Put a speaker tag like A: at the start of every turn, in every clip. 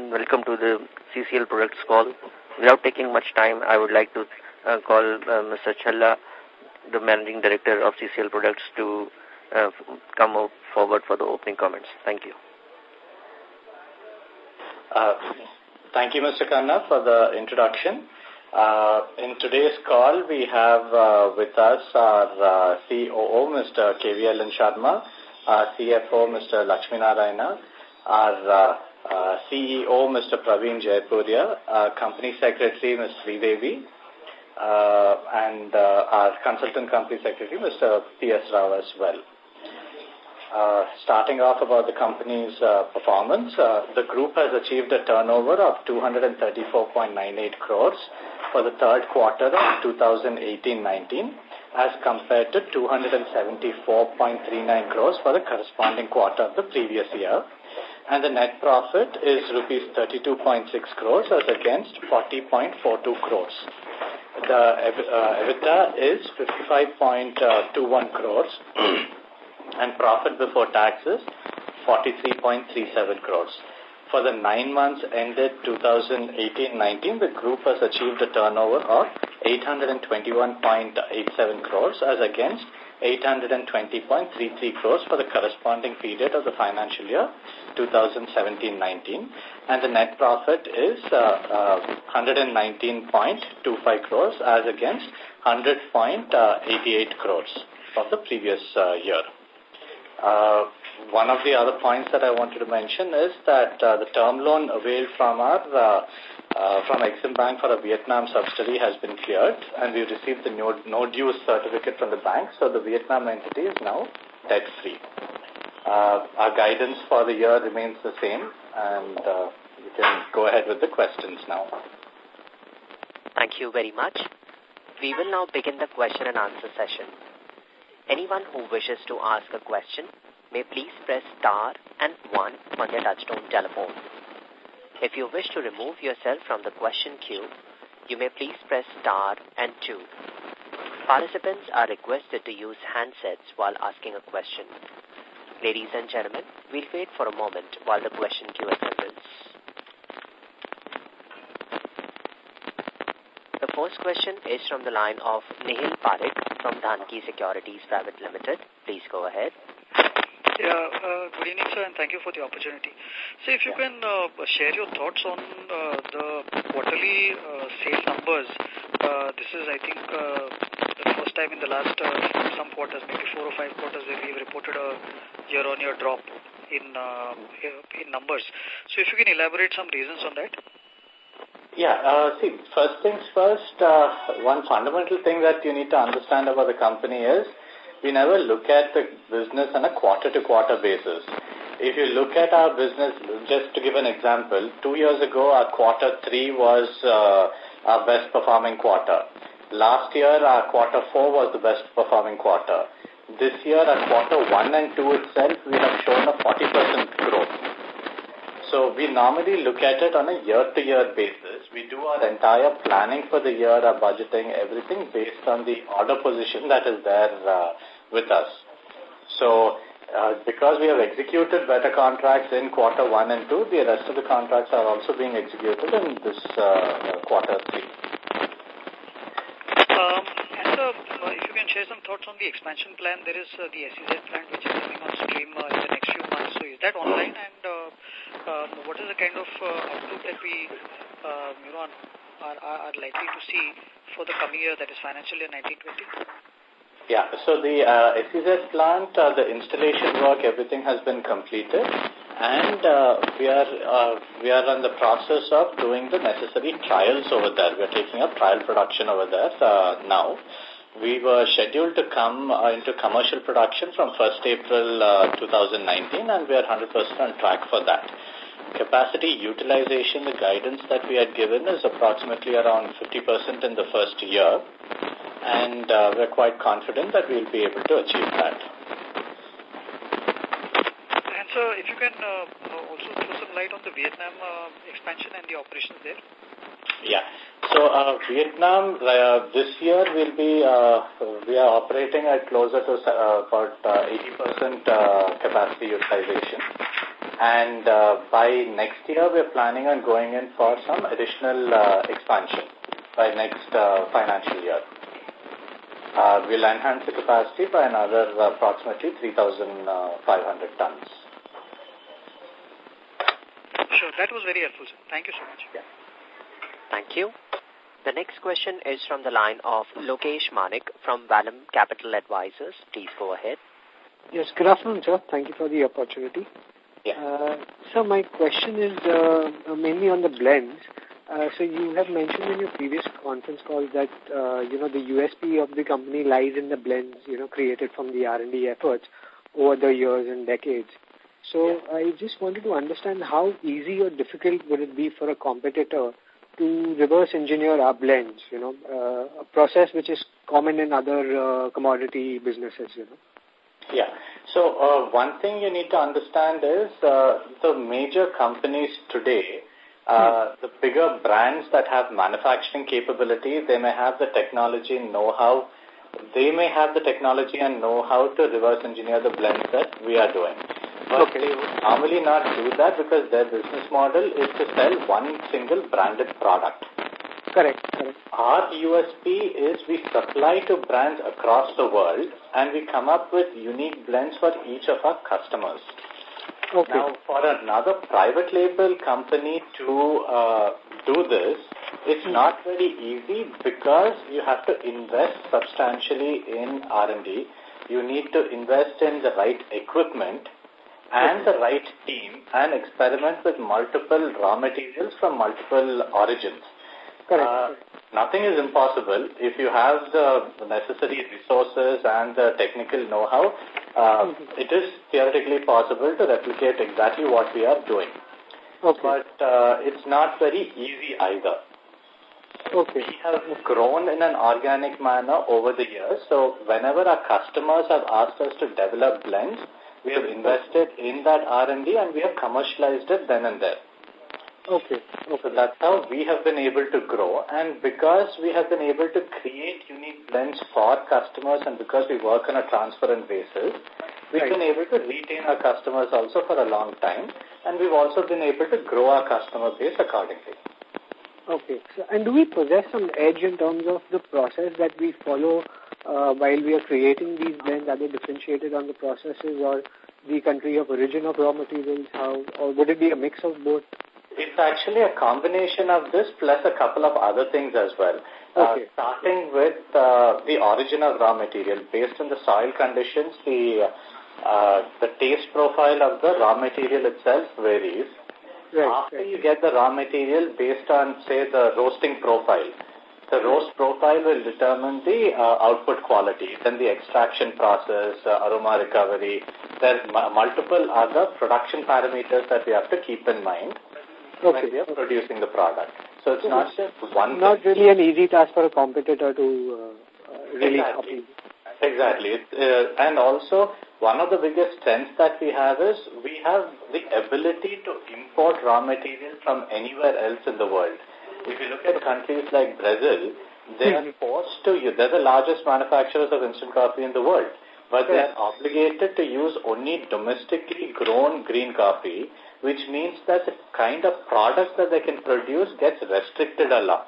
A: and welcome to the CCL Products call. Without taking much time, I would like to uh, call uh, Mr. Challa, the Managing Director of CCL Products, to uh, come forward for the opening comments. Thank you.
B: Uh, thank you, Mr. Khanna, for the introduction. Uh, in today's call, we have uh, with us our COO, Mr. KVLN Sharma, our CFO, Mr. Lakshmi Narayana, our uh, CEO, Mr. Praveen Jaipuria, our Company Secretary, Ms. Sridevi, uh, and uh, our Consultant Company Secretary, Mr. P.S. Rao as well. Uh, starting off about the company's uh, performance, uh, the group has achieved a turnover of 234.98 crores for the third quarter of 2018-19 as compared to 274.39 crores for the corresponding quarter of the previous year. And the net profit is rupees 32.6 crores as against 40.42 crores. The uh, EBITDA is 55.21 crores and profit before taxes 43.37 crores. For the nine months ended 2018-19, the group has achieved a turnover of 821.87 crores as against 820.33 crores for the corresponding period of the financial year 2017-19 and the net profit is uh, uh, 119.25 crores as against 100.88 crores of the previous uh, year. Uh, one of the other points that I wanted to mention is that uh, the term loan availed from our uh, uh, from Exim Bank for a Vietnam subsidiary has been cleared and we received the no, no dues certificate from the bank. So the Vietnam entity is now debt free. Uh, our guidance for the year remains the same and uh, you can go ahead with the questions now.
C: Thank you very much. We will now begin the question and answer session. Anyone who wishes to ask a question may please press star and one on their touchtone telephone. If you wish to remove yourself from the question queue, you may please press star and two. Participants are requested to use handsets while asking a question. Ladies and gentlemen, we'll wait for a moment while the question queue assembles. The first question is from the line of Nihil Parekh from Dhanki Securities Private Limited. Please go ahead.
D: Yeah, uh, good evening, sir, and thank you for the opportunity. So if you can uh, share your thoughts on uh, the quarterly uh, sales numbers. Uh, this is, I think, uh, the first time in the last uh, some quarters, maybe four or five quarters, where we've reported a year-on-year -year drop in, uh, in numbers. So if you can elaborate some reasons on that.
B: Yeah, uh, see, first things first, uh, one fundamental thing that you need to understand about the company is we never look at the business on a quarter-to-quarter -quarter basis. If you look at our business, just to give an example, two years ago, our quarter three was uh, our best performing quarter. Last year, our quarter four was the best performing quarter. This year, our quarter one and two itself, we have shown a 40% growth. So we normally look at it on a year-to-year -year basis. We do our entire planning for the year, our budgeting, everything based on the order position that is there uh, with us. So uh, because we have executed better contracts in quarter one and two, the rest of the contracts are also being executed in this uh, quarter three.
D: Um, so, uh, if you can share some thoughts on the expansion plan, there is uh, the SEZ plant which is coming on stream uh, in the next few months. So, is that online and what is the kind of uh, outlook that we um, you know, are, are likely to see for the coming year, that is financial year 1920?
B: Yeah, so the uh, plant, uh, the installation work, everything has been completed and uh, we are uh, we are in the process of doing the necessary trials over there. We are taking up trial production over there uh, now. We were scheduled to come uh, into commercial production from 1st April uh, 2019 and we are 100% on track for that. Capacity utilization, the guidance that we had given is approximately around 50% in the first year and uh, we're quite confident that we'll be able to achieve that.
D: And so if you can uh, also throw some light on the Vietnam uh, expansion and the operations there.
B: Yeah. So uh, Vietnam uh, this year will be uh, we are operating at closer to uh, about 80% uh, uh, capacity utilization, And uh, by next year, we're planning on going in for some additional uh, expansion by next uh, financial year. Uh, we'll enhance the capacity by another uh, approximately 3,500 tons.
D: Sure, that was very helpful. Sir. Thank you so much.
B: Yeah.
C: Thank you. The next question is from the line of Lokesh Manik from Vallum Capital Advisors. Please go ahead.
E: Yes, good afternoon, sir. Thank you for the opportunity.
B: Yeah.
E: Uh, so my question is uh, mainly on the blends. Uh, so you have mentioned in your previous conference call that, uh, you know, the USP of the company lies in the blends, you know, created from the R&D efforts over the years and decades. So yeah. I just wanted to understand how easy or difficult would it be for a competitor to reverse engineer our blends, you know, uh, a process which is common in other uh, commodity businesses, you know.
B: Yeah. So uh, one thing you need to understand is uh, the major companies today, uh, hmm. the bigger brands that have manufacturing capability, they may have the technology know-how, they may have the technology and know-how to reverse engineer the blends that we are doing. But okay. they would normally not do that because their business model is to sell one single branded product.
E: Correct, correct.
B: Our USP is we supply to brands across the world and we come up with unique blends for each of our customers.
E: Okay.
B: Now, for another private label company to uh, do this, it's hmm. not very easy because you have to invest substantially in R&D. You need to invest in the right equipment and the right team and experiment with multiple raw materials from multiple origins.
E: Uh,
B: nothing is impossible if you have the necessary resources and the technical know-how. Mm -hmm. It is theoretically possible to replicate exactly what we are doing.
E: Okay.
B: But uh, it's not very easy either.
E: Okay.
B: We have grown in an organic manner over the years. So whenever our customers have asked us to develop blends, we have invested in that R&D and we have commercialized it then and there.
E: Okay.
B: okay. So that's how we have been able to grow. And because we have been able to create unique blends for customers and because we work on a transparent basis, we've right. been able to retain our customers also for a long time. And we've also been able to grow our customer base accordingly.
E: Okay. So, and do we possess some edge in terms of the process that we follow uh, while we are creating these blends? Are they differentiated on the processes or the country of origin of raw materials? How, or would it be a mix of both?
B: It's actually a combination of this plus a couple of other things as well.
E: Uh, okay.
B: Uh, starting with uh, the origin of raw material. Based on the soil conditions, the, uh, the taste profile of the raw material itself varies.
E: Right,
B: After
E: right.
B: you get the raw material based on, say, the roasting profile, the roast profile will determine the uh, output quality, then the extraction process, uh, aroma recovery. There are multiple other production parameters that we have to keep in mind
E: okay.
B: when we are producing the product. So it's not just one
E: Not
B: thing.
E: really an easy task for a competitor to uh, really
B: exactly.
E: copy.
B: Exactly. Uh, and also, one of the biggest strengths that we have is we have the ability to import raw material from anywhere else in the world. If you look at countries like Brazil, they are mm-hmm. forced to, they're the largest manufacturers of instant coffee in the world, but they are obligated to use only domestically grown green coffee, which means that the kind of products that they can produce gets restricted a lot.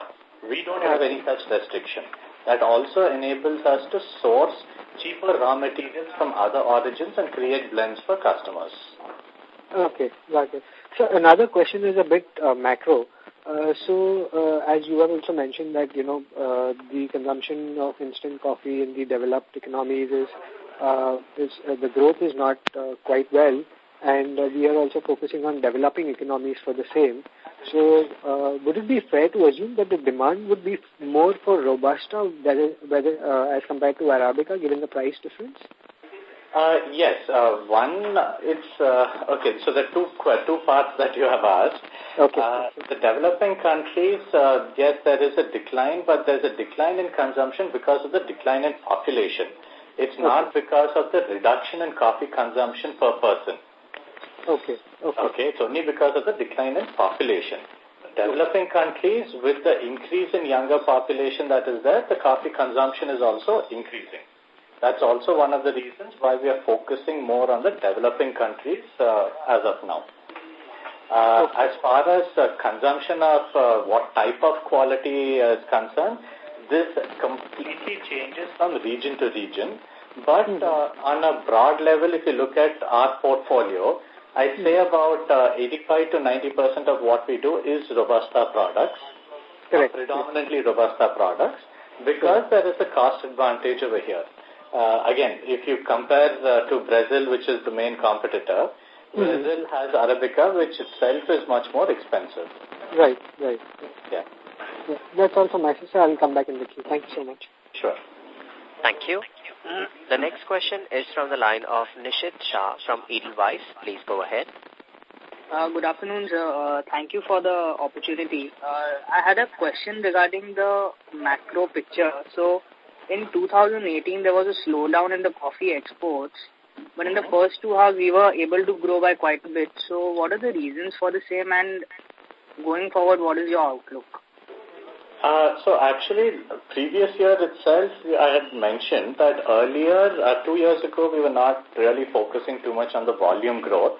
B: We don't have any such restriction. That also enables us to source cheaper raw materials from other origins and create blends for customers.
E: Okay, got it. So another question is a bit uh, macro. Uh, so, uh, as you have also mentioned that, you know, uh, the consumption of instant coffee in the developed economies is, uh, is uh, the growth is not uh, quite well, and uh, we are also focusing on developing economies for the same. So, uh, would it be fair to assume that the demand would be more for Robusta whether, uh, as compared to Arabica, given the price difference?
B: Uh, yes. Uh, one, it's, uh, okay, so the two, two parts that you have asked.
E: Okay.
B: Uh, the developing countries, uh, yes, there is a decline, but there's a decline in consumption because of the decline in population. It's okay. not because of the reduction in coffee consumption per person.
E: Okay. Okay.
B: Okay, it's only because of the decline in population. Developing countries, with the increase in younger population that is there, the coffee consumption is also increasing. That's also one of the reasons why we are focusing more on the developing countries uh, as of now. Uh, okay. As far as uh, consumption of uh, what type of quality is concerned, this completely changes from region to region. But mm -hmm. uh, on a broad level, if you look at our portfolio, I'd say about uh, 85 to 90% of what we do is Robusta products. Correct. Predominantly Robusta products because there is a cost advantage over here. Uh, again, if you compare uh, to Brazil, which is the main competitor, mm -hmm. Brazil has Arabica, which itself is much more expensive.
E: Right, right.
B: Yeah.
E: yeah. That's all from my sister. I'll come back in the queue. Thank you so much.
B: Sure.
C: Thank you. The next question is from the line of Nishit Shah from Edelweiss. Please go ahead.
F: Uh, good afternoon, sir. Uh, thank you for the opportunity. Uh, I had a question regarding the macro picture. So, in 2018, there was a slowdown in the coffee exports, but in the first two halves, we were able to grow by quite a bit. So, what are the reasons for the same, and going forward, what is your outlook?
B: Uh, so actually, previous year itself, I had mentioned that earlier, uh, two years ago, we were not really focusing too much on the volume growth.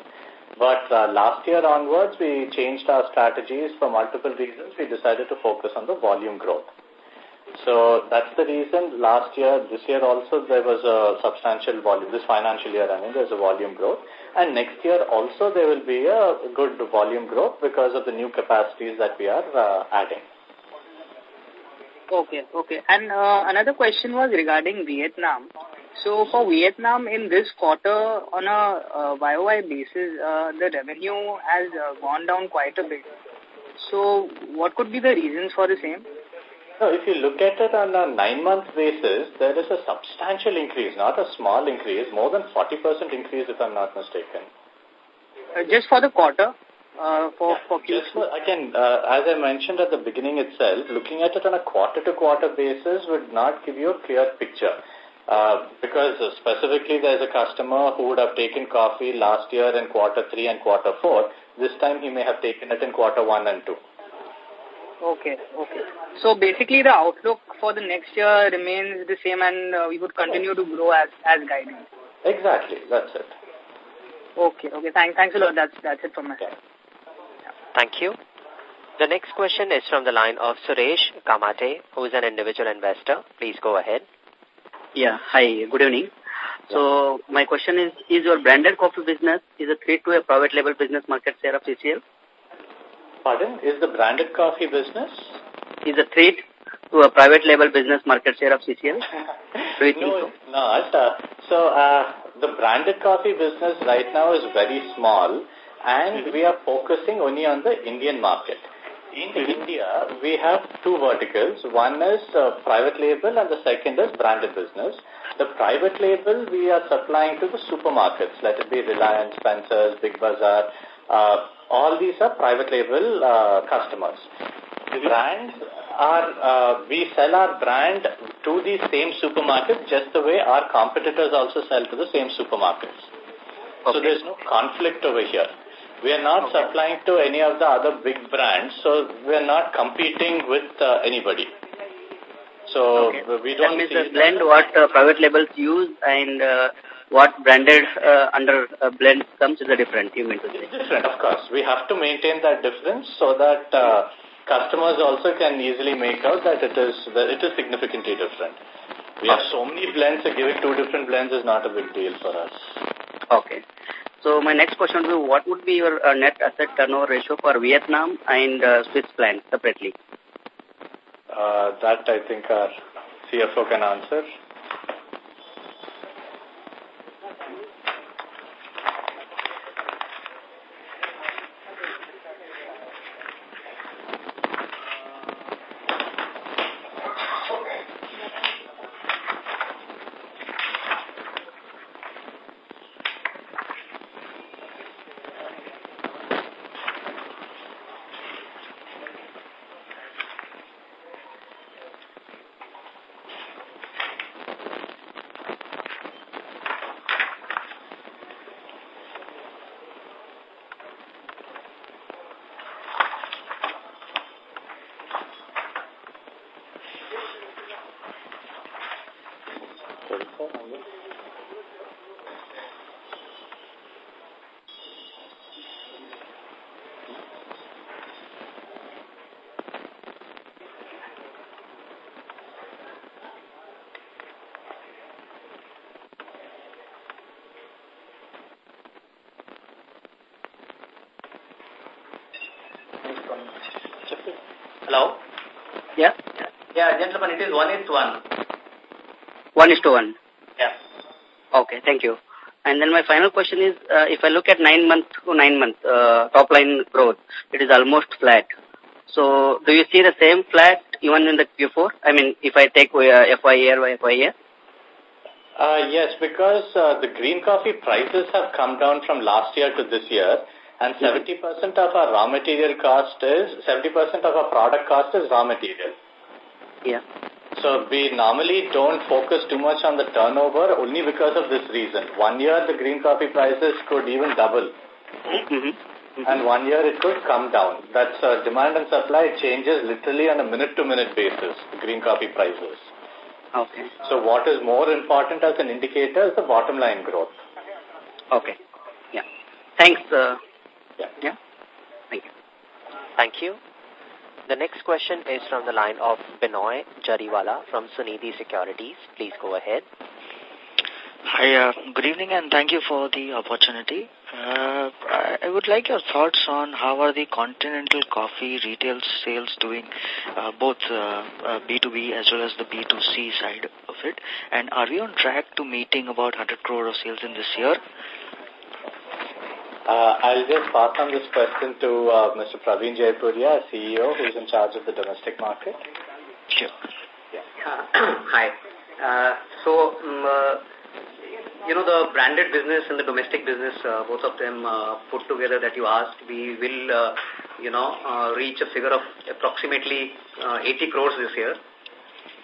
B: But uh, last year onwards, we changed our strategies for multiple reasons. We decided to focus on the volume growth. So that's the reason last year, this year also there was a substantial volume, this financial year I mean there's a volume growth and next year also there will be a good volume growth because of the new capacities that we are uh, adding.
F: Okay, okay. And uh, another question was regarding Vietnam. So for Vietnam in this quarter on a uh, YOY basis, uh, the revenue has uh, gone down quite a bit. So what could be the reasons for the same?
B: No, if you look at it on a nine-month basis, there is a substantial increase, not a small increase, more than 40% increase if I'm not mistaken.
F: Uh, just for the quarter? Uh, for,
B: yeah, for Q2? again, uh, as I mentioned at the beginning itself, looking at it on a quarter-to-quarter -quarter basis would not give you a clear picture. Uh, because specifically there's a customer who would have taken coffee last year in quarter three and quarter four. This time he may have taken it in quarter one and two.
F: Okay, okay. So basically the outlook for the next year remains the same and uh, we would continue to grow as, as guided.
B: Exactly, that's it.
F: Okay, okay. Thanks, thanks a lot. That's, that's it from my side.
C: Thank you. The next question is from the line of Suresh Kamate, who is an individual investor. Please go ahead.
G: Yeah, hi, good evening. So, my question is, is your branded coffee business is a threat to a private label business market share of CCL?
B: Pardon? Is the branded coffee business?
G: Is a threat to a private label business market share of CCL?
B: Do you no, it's not. Uh, so, uh, the branded coffee business right now is very small and mm -hmm. we are focusing only on the Indian market. In India, we have two verticals. One is uh, private label and the second is branded business. The private label we are supplying to the supermarkets, let it be Reliance, Spencer's, Big Bazaar. Uh, all these are private label uh, customers. The brands are, uh, we sell our brand to the same supermarkets just the way our competitors also sell to the same supermarkets. Okay. So there's no conflict over here. We are not okay. supplying to any of the other big brands, so we are not competing with uh, anybody. So okay. we don't
G: that means blend what uh, private labels use and uh, what branded uh, under uh, blend comes is a different, you mean to say?
B: Different, of course. We have to maintain that difference so that uh, customers also can easily make out that it is that it is significantly different. We have so many blends, so giving two different blends is not a big deal for us.
G: Okay. So my next question will be, what would be your uh, net asset turnover ratio for Vietnam and uh, Swiss plant separately?
B: Uh, that I think our CFO can answer.
G: Yeah,
B: gentlemen, it is one is to one.
G: One is to one?
B: Yeah.
G: Okay, thank you. And then my final question is, uh, if I look at nine month to nine month uh, top line growth, it is almost flat. So do you see the same flat even in the Q4? I mean, if I take uh, FY year by FY year?
B: Uh, yes, because uh, the green coffee prices have come down from last year to this year, and 70% of our raw material cost is, 70% of our product cost is raw material.
G: Yeah.
B: So we normally don't focus too much on the turnover only because of this reason. One year the green coffee prices could even double.
G: Mm -hmm.
B: And one year it could come down. That's uh, demand and supply changes literally on a minute-to-minute -minute basis, green coffee prices.
G: Okay.
B: So what is more important as an indicator is the bottom line growth.
G: Okay. Yeah. Thanks. Uh,
B: yeah.
G: Yeah. Thank you.
C: Thank you. The next question is from the line of Binoy Jariwala from Sunidhi Securities. Please go ahead.
H: Hi, uh, good evening and thank you for the opportunity. Uh, I would like your thoughts on how are the continental coffee retail sales doing, uh, both uh, B2B uh, as well as the B2C side of it. And are we on track to meeting about 100 crore of sales in this year?
B: Uh, I'll just pass on this question to uh, Mr. Praveen Jaipuria, CEO, who is in charge of the domestic market.
H: Sure.
G: Yeah. hi. Uh, so, um, uh, you know, the branded business and the domestic business, uh, both of them uh, put together that you asked, we will, uh, you know, uh, reach a figure of approximately uh, 80 crores this year.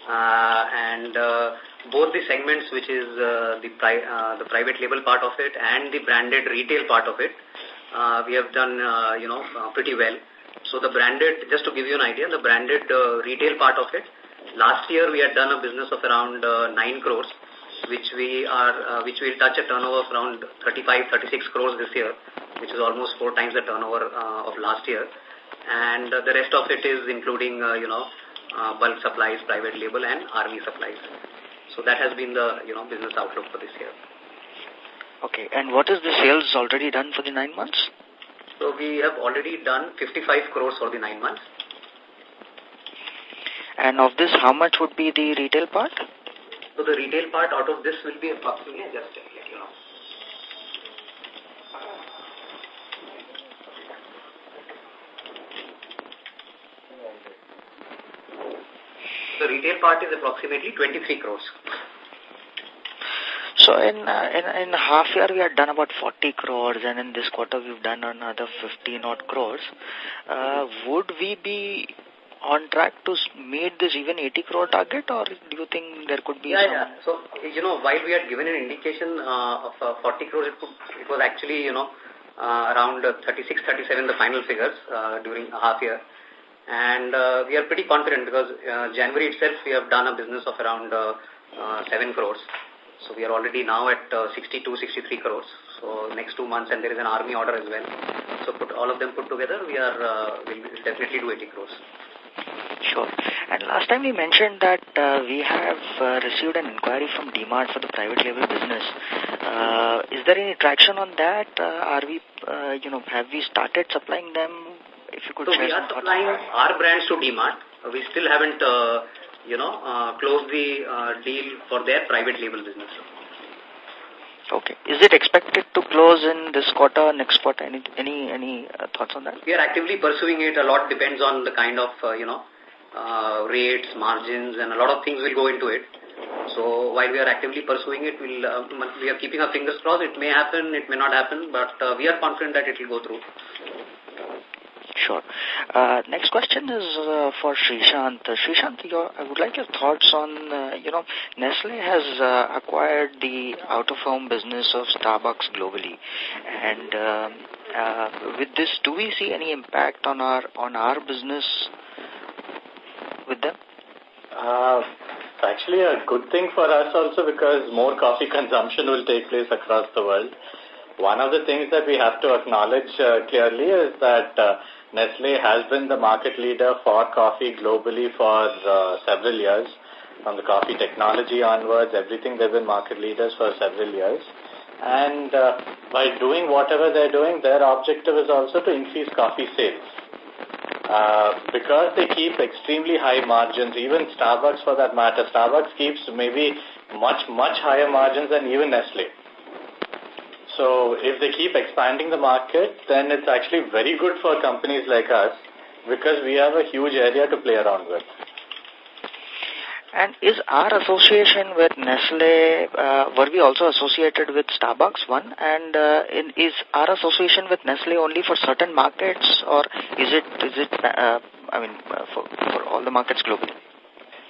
G: Uh, and uh, both the segments, which is uh, the, pri uh, the private label part of it and the branded retail part of it, uh, we have done, uh, you know, uh, pretty well. So the branded, just to give you an idea, the branded uh, retail part of it, last year we had done a business of around uh, 9 crores, which we are, uh, which will touch a turnover of around 35, 36 crores this year, which is almost four times the turnover uh, of last year. And uh, the rest of it is including, uh, you know, uh, bulk supplies, private label and army supplies. So that has been the you know business outlook for this year.
H: Okay, and what is the sales already done for the nine months?
G: So we have already done 55 crores for the nine months.
H: And of this, how much would be the retail part?
G: So the retail part out of this will be approximately just you know. The retail part is approximately 23 crores.
H: So in, uh, in in half year we had done about 40 crores and in this quarter we've done another 15 odd crores. Uh, would we be on track to meet this even 80 crore target or do you think there could be
G: yeah,
H: some...
G: Yeah, so, you know, while we had given an indication uh, of uh, 40 crores, it, could, it was actually, you know, uh, around 36, 37 the final figures uh, during a half year. And uh, we are pretty confident because uh, January itself we have done a business of around uh, uh, 7 crores. So we are already now at uh, 62, 63 crores. So next two months and there is an army order as well. So put all of them put together, we are uh, will definitely do 80 crores.
H: Sure. And last time we mentioned that uh, we have uh, received an inquiry from DMart for the private label business. Uh, is there any traction on that? Uh, are we, uh, you know, have we started supplying them? If you could
G: so we are supplying our brands to DMart. We still haven't, uh, you know, uh, closed the uh, deal for their private label business.
H: Okay. Is it expected to close in this quarter, next quarter? Any any any uh, thoughts on that?
G: We are actively pursuing it. A lot depends on the kind of, uh, you know, uh, rates, margins, and a lot of things will go into it. So while we are actively pursuing it, we'll, uh, we are keeping our fingers crossed. It may happen, it may not happen, but uh, we are confident that it will go through.
H: Sure. Uh, next question is uh, for Srishant. Srishant, your, I would like your thoughts on, uh, you know, Nestle has uh, acquired the out-of-home business of Starbucks globally. And uh, uh, with this, do we see any impact on our on our business with them?
B: Uh, it's actually a good thing for us also because more coffee consumption will take place across the world. One of the things that we have to acknowledge uh, clearly is that uh, Nestle has been the market leader for coffee globally for uh, several years. From the coffee technology onwards, everything they've been market leaders for several years. And uh, by doing whatever they're doing, their objective is also to increase coffee sales. uh, because they keep extremely high margins, even Starbucks for that matter, Starbucks keeps maybe much, much higher margins than even Nestle. So if they keep expanding the market, then it's actually very good for companies like us because we have a huge area to play around with.
H: And is our association with Nestle, uh, were we also associated with Starbucks, one? And uh, in, is our association with Nestle only for certain markets or is it, is it uh, I mean, uh, for, for all the markets globally?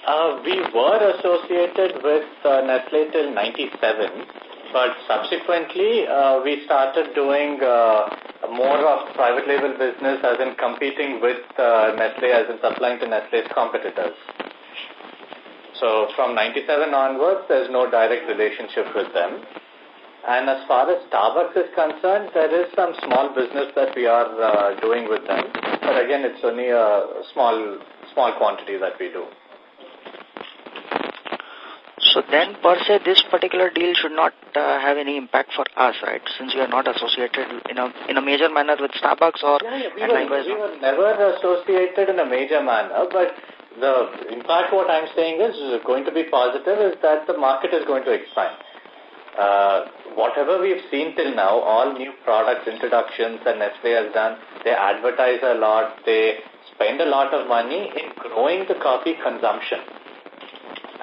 B: Uh, we were associated with uh, Nestle till 97, but subsequently uh, we started doing uh, more of private label business as in competing with uh, Nestle as in supplying to Nestle's competitors. So from 97 onwards, there's no direct relationship with them. And as far as Starbucks is concerned, there is some small business that we are uh, doing with them. But again, it's only a small, small quantity that we do.
H: So then, per se, this particular deal should not uh, have any impact for us, right? Since we are not associated in a in a major manner with Starbucks or
B: yeah, yeah, we, were, we were never associated in a major manner, but the impact what I'm saying is going to be positive is that the market is going to expand. Uh, whatever we've seen till now, all new products introductions that Nestle has done, they advertise a lot, they spend a lot of money in growing the coffee consumption.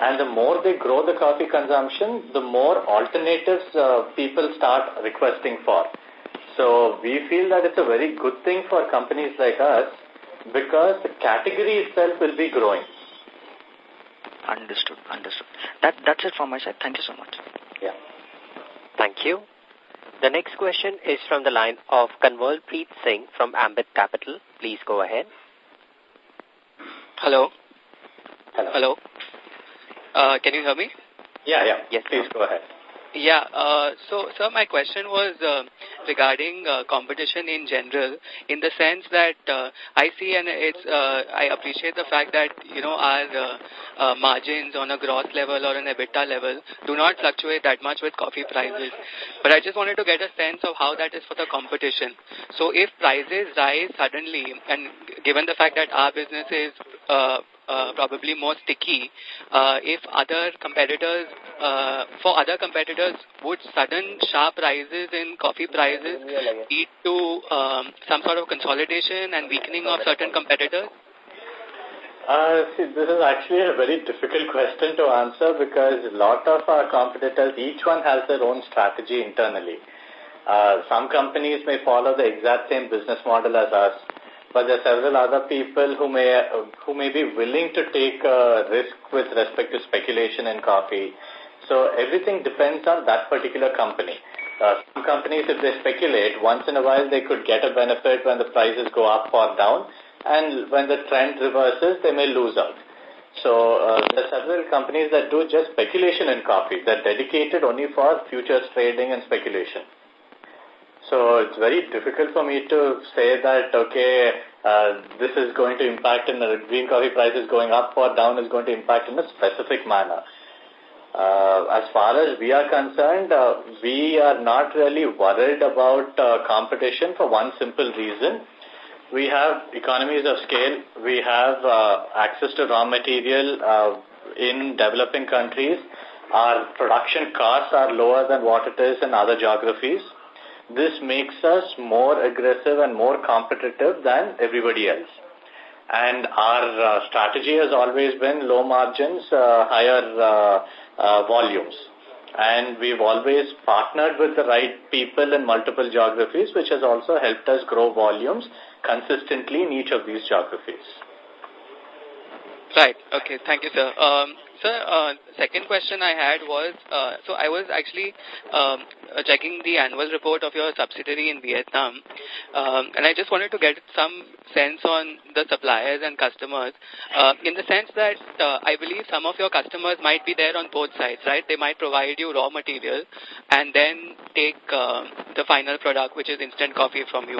B: And the more they grow the coffee consumption, the more alternatives uh, people start requesting for. So we feel that it's a very good thing for companies like us because the category itself will be growing.
H: Understood, understood. That, that's it from my side. Thank you so much.
B: Yeah.
C: Thank you. The next question is from the line of Kanwal Preet Singh from Ambit Capital. Please go ahead.
I: Hello.
B: Hello.
I: Hello. Uh, can you hear me?
B: Yeah, yeah.
C: Yes,
B: Please go ahead.
I: Yeah, uh, so, sir, my question was uh, regarding uh, competition in general, in the sense that uh, I see and it's, uh, I appreciate the fact that, you know, our uh, uh, margins on a gross level or an EBITDA level do not fluctuate that much with coffee prices. But I just wanted to get a sense of how that is for the competition. So if prices rise suddenly, and given the fact that our business is uh, uh, probably more sticky uh, if other competitors, uh, for other competitors, would sudden sharp rises in coffee prices lead to um, some sort of consolidation and weakening of certain competitors?
B: Uh, see, this is actually a very difficult question to answer because a lot of our competitors, each one has their own strategy internally. Uh, some companies may follow the exact same business model as us but there are several other people who may who may be willing to take a risk with respect to speculation in coffee. So everything depends on that particular company. Uh, some companies, if they speculate, once in a while they could get a benefit when the prices go up or down, and when the trend reverses, they may lose out. So uh, there are several companies that do just speculation in coffee. They're dedicated only for futures trading and speculation. So it's very difficult for me to say that, okay, uh, this is going to impact in the green coffee prices going up or down is going to impact in a specific manner. Uh, as far as we are concerned, uh, we are not really worried about uh, competition for one simple reason. We have economies of scale. We have uh, access to raw material uh, in developing countries. Our production costs are lower than what it is in other geographies. This makes us more aggressive and more competitive than everybody else. And our uh, strategy has always been low margins, uh, higher uh, uh, volumes. And we've always partnered with the right people in multiple geographies, which has also helped us grow volumes consistently in each of these geographies.
I: Right. Okay. Thank you, sir. Um, Sir, uh, second question I had was, uh, so I was actually um, uh, checking the annual report of your subsidiary in Vietnam, um, and I just wanted to get some sense on the suppliers and customers, uh, in the sense that uh, I believe some of your customers might be there on both sides, right? They might provide you raw material and then take uh, the final product, which is instant coffee from you.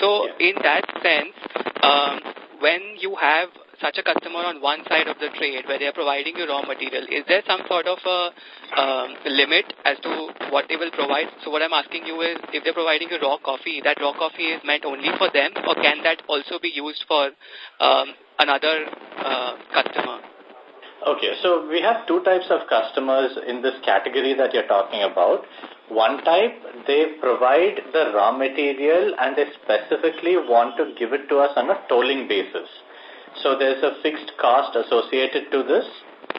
I: So in that sense, um, when you have such a customer on one side of the trade where they are providing you raw material, is there some sort of a um, limit as to what they will provide? So what I'm asking you is, if they're providing you raw coffee, that raw coffee is meant only for them, or can that also be used for um, another uh, customer?
B: Okay, so we have two types of customers in this category that you're talking about. One type, they provide the raw material and they specifically want to give it to us on a tolling basis. So there's a fixed cost associated to this.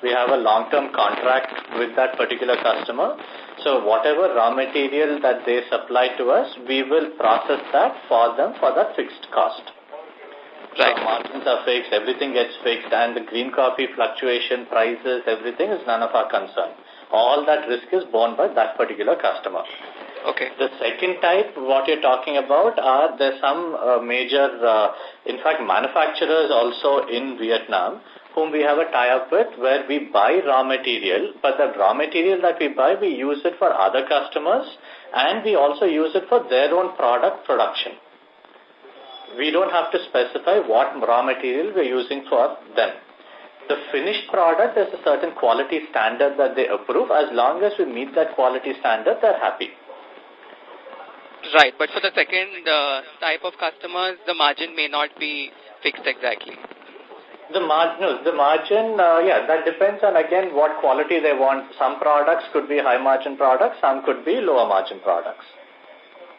B: We have a long-term contract with that particular customer. So whatever raw material that they supply to us, we will process that for them for that fixed cost. Right. So margins are fixed, everything gets fixed, and the green coffee fluctuation, prices, everything is none of our concern. All that risk is borne by that particular customer.
I: Okay.
B: The second type, what you're talking about, are there some uh, major, uh, in fact, manufacturers also in Vietnam whom we have a tie-up with where we buy raw material, but the raw material that we buy, we use it for other customers and we also use it for their own product production we don't have to specify what raw material we're using for them. The finished product, there's a certain quality standard that they approve. As long as we meet that quality standard, they're happy.
I: Right, but for the second uh, type of customers, the margin may not be fixed exactly.
B: The margin, no, the margin, uh, yeah, that depends on again what quality they want. Some products could be high margin products, some could be lower margin products.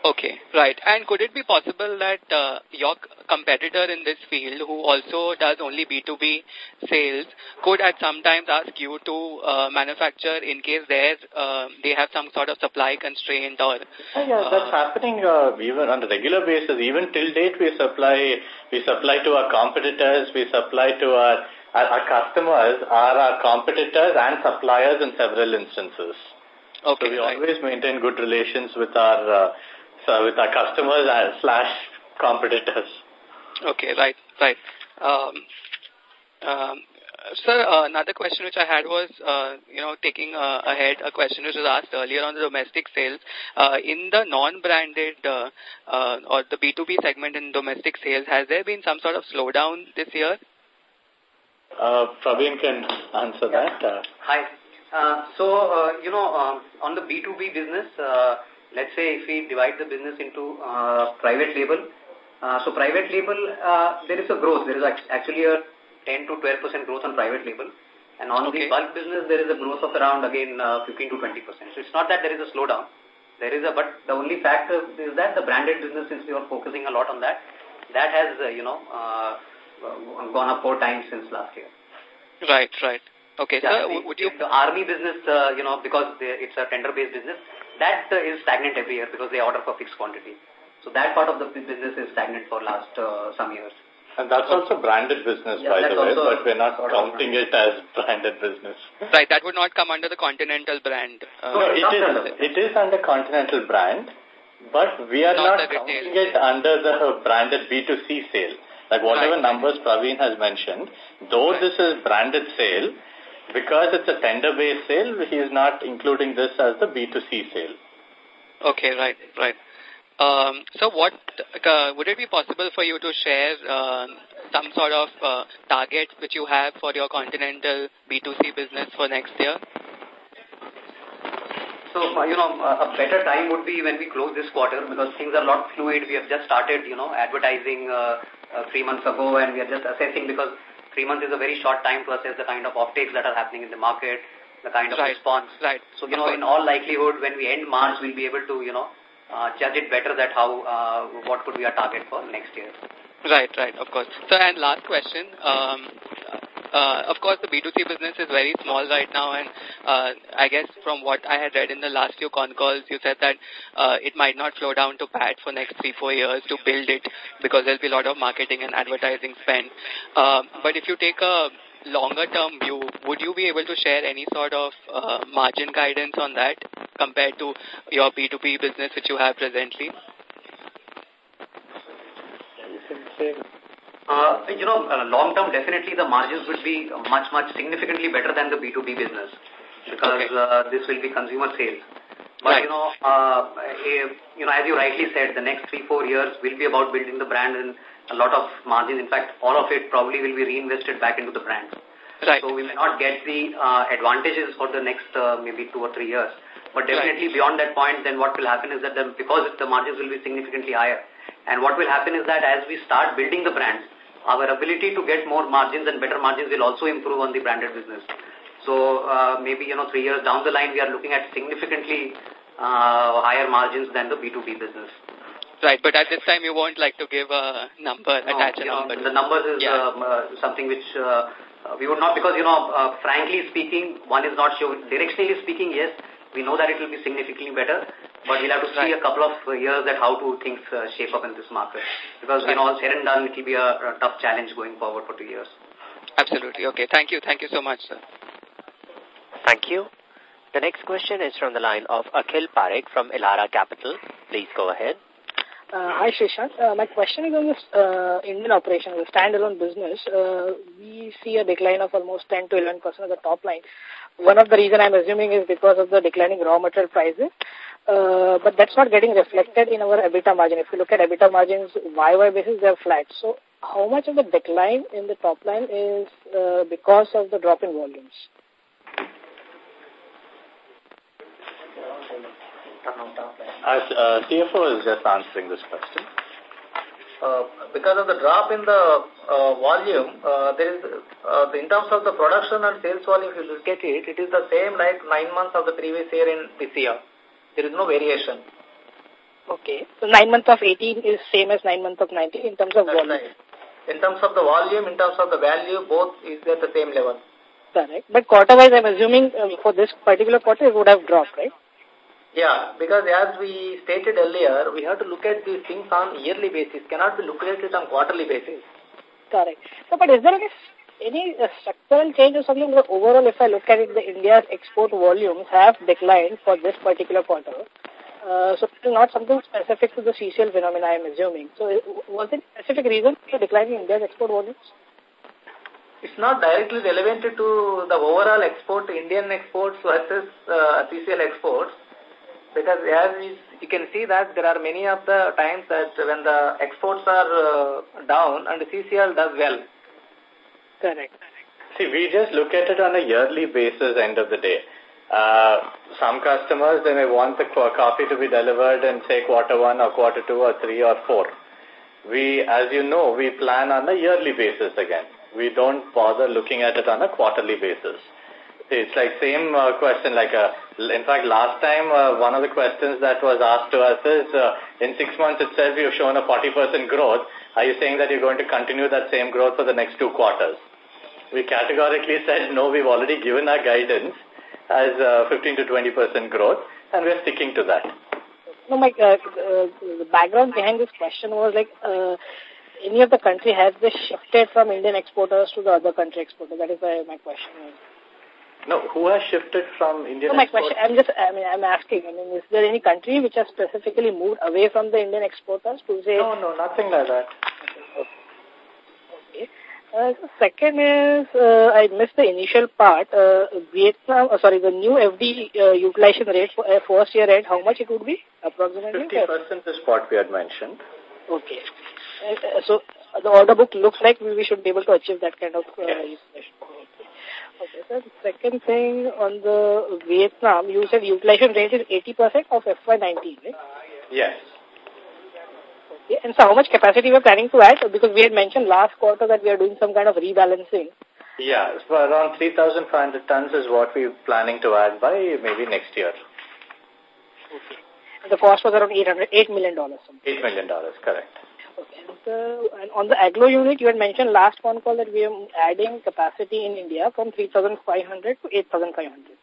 I: Okay, right. And could it be possible that uh, your competitor in this field, who also does only B2B sales, could at some times ask you to uh, manufacture in case there uh, they have some sort of supply constraint or...
B: yeah, that's happening uh, even on a regular basis. Even till date, we supply we supply to our competitors, we supply to our, our, our customers, are our competitors and suppliers in several instances.
I: Okay,
B: so we
I: right.
B: always maintain good relations with our... Uh, so with our customers and slash competitors.
I: Okay, right, right. Um, um, sir, uh, another question which I had was, uh, you know, taking uh, ahead a question which was asked earlier on the domestic sales. Uh, in the non-branded uh, uh, or the B2B segment in domestic sales, has there been some sort of slowdown this year?
B: Uh, Praveen can answer yeah. that. Uh,
G: Hi. Uh, so, uh, you know, um, on the B2B business, uh, let's say if we divide the business into uh, private label, uh, so private label, uh, there is a growth. There is actually a 10 to 12% growth on private label. And on okay. the bulk business, there is a growth of around, again, uh, 15 to 20%. So it's not that there is a slowdown. There is a, but the only factor is that the branded business, since we are focusing a lot on that, that has, uh, you know, uh, gone up four times since last year.
I: Right, right. Okay,
G: yeah,
I: so would you...
G: The army business, uh, you know, because it's a tender-based business, that uh, is stagnant every year because they order for fixed quantity. So that part of the business is stagnant for last uh, some years.
B: And that's also branded business, yeah, by the way, but we're not counting it as branded business.
I: Right, that would not come under the Continental brand.
B: Uh, no, it is, it is under Continental brand, but we are not, not counting it under the branded B2C sale. Like whatever right. numbers Praveen has mentioned, though right. this is branded sale, because it's a tender-based sale, he is not including this as the B2C sale.
I: Okay, right, right. Um, so what, uh, would it be possible for you to share uh, some sort of uh, target which you have for your continental B2C business for next year?
G: So, uh, you know, a better time would be when we close this quarter because things are a lot fluid. We have just started, you know, advertising uh, uh, three months ago and we are just assessing because three months is a very short time to assess the kind of offtakes that are happening in the market, the kind of
I: right.
G: response.
I: Right.
G: So, you know, in all likelihood, when we end March, we'll be able to, you know, uh, judge it better that how, uh, what could be our target for next year.
I: Right, right, of course. So, and last question, um, uh, of course, the B2C business is very small right now, and uh, I guess from what I had read in the last few con calls, you said that uh, it might not flow down to PAT for next three, four years to build it because there'll be a lot of marketing and advertising spend. Uh, but if you take a longer term view, would you be able to share any sort of uh, margin guidance on that compared to your B2B business which you have presently?
G: Uh, you know, uh, long term, definitely the margins would be much, much significantly better than the B2B business because okay. uh, this will be consumer sales. But, right. you know, uh, a, you know, as you rightly said, the next three, four years will be about building the brand and a lot of margins. In fact, all of it probably will be reinvested back into the brand.
I: Right.
G: So we may not get the uh, advantages for the next uh, maybe two or three years. But definitely right. beyond that point, then what will happen is that the, because the margins will be significantly higher. And what will happen is that as we start building the brands, our ability to get more margins and better margins will also improve on the branded business. So uh, maybe, you know, three years down the line, we are looking at significantly uh, higher margins than the B2B business.
I: Right, but at this time you won't like to give a number, no, attach a number.
G: Know, the numbers is yeah. um, uh, something which uh, uh, we would not, because, you know, uh, frankly speaking, one is not sure. Directionally speaking, yes, we know that it will be significantly better, but we'll have to see right. a couple of years that how do things uh, shape up in this market. Because, right. you know, all said and done, it will be a, a tough challenge going forward for two years.
I: Absolutely. Okay. Thank you. Thank you so much, sir.
C: Thank you. The next question is from the line of Akhil Parekh from Elara Capital. Please go ahead.
J: Uh, hi, Srishant. Uh, my question is on this uh, Indian operation, the standalone business. Uh, we see a decline of almost 10 to 11% of the top line. One of the reason I'm assuming is because of the declining raw material prices. Uh, but that's not getting reflected in our EBITDA margin. If you look at EBITDA margins, YY basis, they're flat. So how much of the decline in the top line is uh, because of the drop in volumes?
B: As uh, CFO is just answering this question.
K: Uh, because of the drop in the uh, volume, uh, there is, uh, in terms of the production and sales volume, if you look at it, it is the same like nine months of the previous year in this year. There is no variation.
J: Okay. So nine months of 18 is same as nine months of 19 in terms of
K: That's
J: volume.
K: Right. In terms of the volume, in terms of the value, both is at the same level.
J: Correct. But quarter-wise, I'm assuming um, for this particular quarter, it would have dropped, right?
K: Yeah, because as we stated earlier, we have to look at these things on yearly basis, cannot be looked at it on quarterly basis.
J: Correct. So, but is there any, any uh, structural change or something? Because overall, if I look at it, the India's export volumes have declined for this particular quarter. Uh, so, not something specific to the CCL phenomena, I am assuming. So, was it specific reason for declining India's export volumes?
K: It's not directly relevant to the overall export, Indian exports versus uh, CCL exports because as you can see that there are many of the times that when the exports are uh, down and the CCL does well.
J: Correct.
B: See, we just look at it on a yearly basis end of the day. Uh, some customers, they may want the coffee to be delivered in, say, quarter one or quarter two or three or four. We, as you know, we plan on a yearly basis again. We don't bother looking at it on a quarterly basis. It's like same uh, question, like, uh, in fact, last time, uh, one of the questions that was asked to us is, uh, in six months itself, you've shown a 40% growth. Are you saying that you're going to continue that same growth for the next two quarters? We categorically said, no, we've already given our guidance as uh, 15 to 20% growth, and we're sticking to that.
J: No, my, uh, uh, the background behind this question was like, uh, any of the country has they shifted from Indian exporters to the other country exporters? That is why my question was.
B: No, who has shifted from Indian
J: so my question, I'm just, I mean, I'm asking, I mean, is there any country which has specifically moved away from the Indian exporters to say...
B: No, no, nothing like that.
J: Uh, second is, uh, I missed the initial part, uh, Vietnam, uh, sorry, the new FD uh, utilization rate for uh, first year end, how much it would be approximately?
B: 50% is what we had mentioned.
J: Okay. Uh, so the order book looks like we should be able to achieve that kind of uh,
B: yes.
J: Okay, sir. Second thing on the Vietnam, you said utilization rate is 80% of FY19, right?
B: Yes.
J: And so how much capacity we are planning to add? Because we had mentioned last quarter that we are doing some kind of rebalancing.
B: Yeah, so around 3,500 tons is what we're planning to add by maybe next year.
J: Okay. And the cost was around 800, $8 million.
B: $8 million, correct.
J: Okay. And, uh, and on the agro unit, you had mentioned last phone call that we are adding capacity in India from 3,500 to 8,500.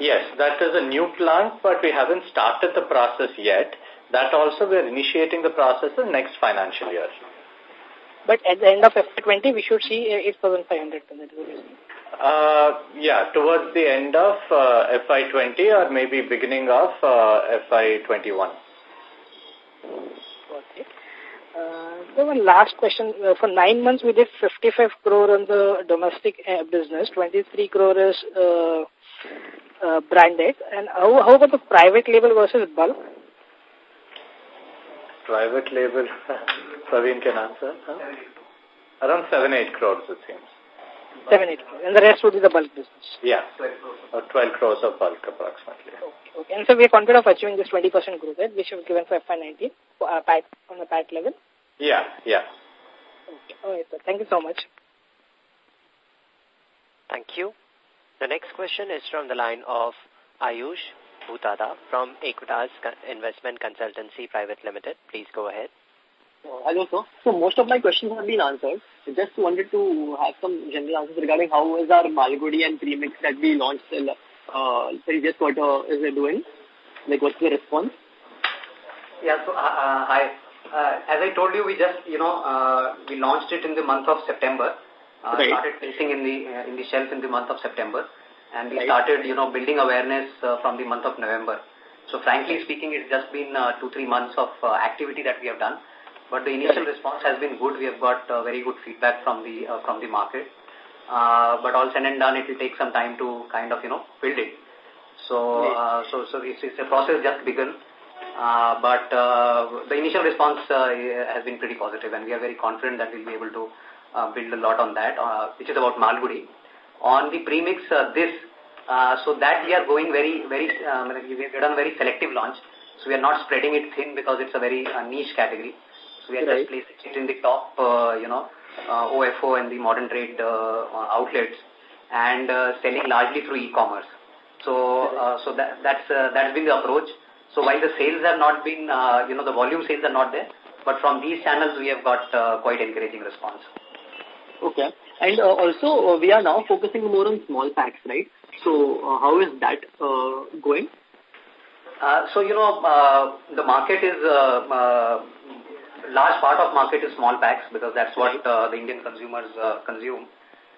B: Yes, that is a new plant, but we haven't started the process yet. That also we are initiating the process in next financial year.
J: But at the end of FY20, we should see 8,500
B: uh, yeah, towards the end of uh, FY20 or maybe beginning of uh, FY21.
J: Okay. Uh, so one last question. Uh, for nine months, we did 55 crore on the domestic uh, business, 23 crore is uh, uh, branded. And how, how about the private label versus bulk?
B: Private label. Praveen can answer. Huh? Around 7, 8 crores, it seems.
J: 7, 8 crores. And the rest would be the bulk business?
B: Yeah. Or 12 crores of bulk, approximately.
J: Okay. okay. And so we are confident of achieving this 20% growth, right, which you've given for FY19 uh, PAT, on the PAT level?
B: Yeah, yeah.
J: Okay. All right, sir. Thank you so much.
C: Thank you. The next question is from the line of Ayush Bhutada from Equitas Investment Consultancy Private Limited. Please go ahead.
L: Uh, hello, sir. So most of my questions have been answered. So just wanted to have some general answers regarding how is our Malgudi and premix that we launched in uh, previous quarter is it doing? Like what's the response?
G: Yeah, so uh, uh, hi. Uh, as I told you, we just, you know, uh, we launched it in the month of September. Uh, right. Started placing in the uh, in the shelf in the month of September, and we started, you know, building awareness uh, from the month of November. So, frankly speaking, it's just been uh, two three months of uh, activity that we have done. But the initial response has been good. We have got uh, very good feedback from the uh, from the market. Uh, but all said and done, it will take some time to kind of you know build it. So uh, so so it's, it's a process just begun. Uh, but uh, the initial response uh, has been pretty positive, and we are very confident that we'll be able to uh, build a lot on that, uh, which is about Malgudi. On the premix, uh, this uh, so that we are going very very um, we have done a very selective launch. So we are not spreading it thin because it's a very uh, niche category. So we are right. just placing it in the top, uh, you know, uh, OFO and the modern trade uh, outlets and uh, selling largely through e-commerce. So, uh, so that, that's, uh, that's been the approach. So while the sales have not been, uh, you know, the volume sales are not there, but from these channels we have got uh, quite encouraging response.
L: Okay. And uh, also, uh, we are now focusing more on small packs, right? So, uh, how is that uh, going?
G: Uh, so, you know, uh, the market is uh, uh, large part of market is small packs because that's what uh, the Indian consumers uh, consume.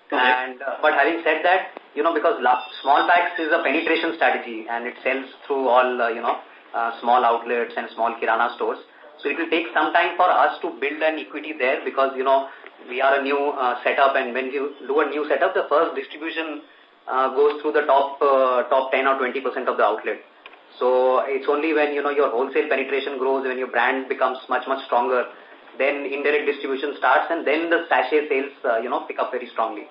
G: Okay. And uh, but having said that, you know, because small packs is a penetration strategy and it sells through all uh, you know uh, small outlets and small kirana stores. So it will take some time for us to build an equity there because you know we are a new uh, setup and when you do a new setup, the first distribution uh, goes through the top uh, top 10 or 20 percent of the outlet. So it's only when, you know, your wholesale penetration grows, when your brand becomes much, much stronger, then indirect distribution starts and then the sachet sales, you know, pick up very strongly.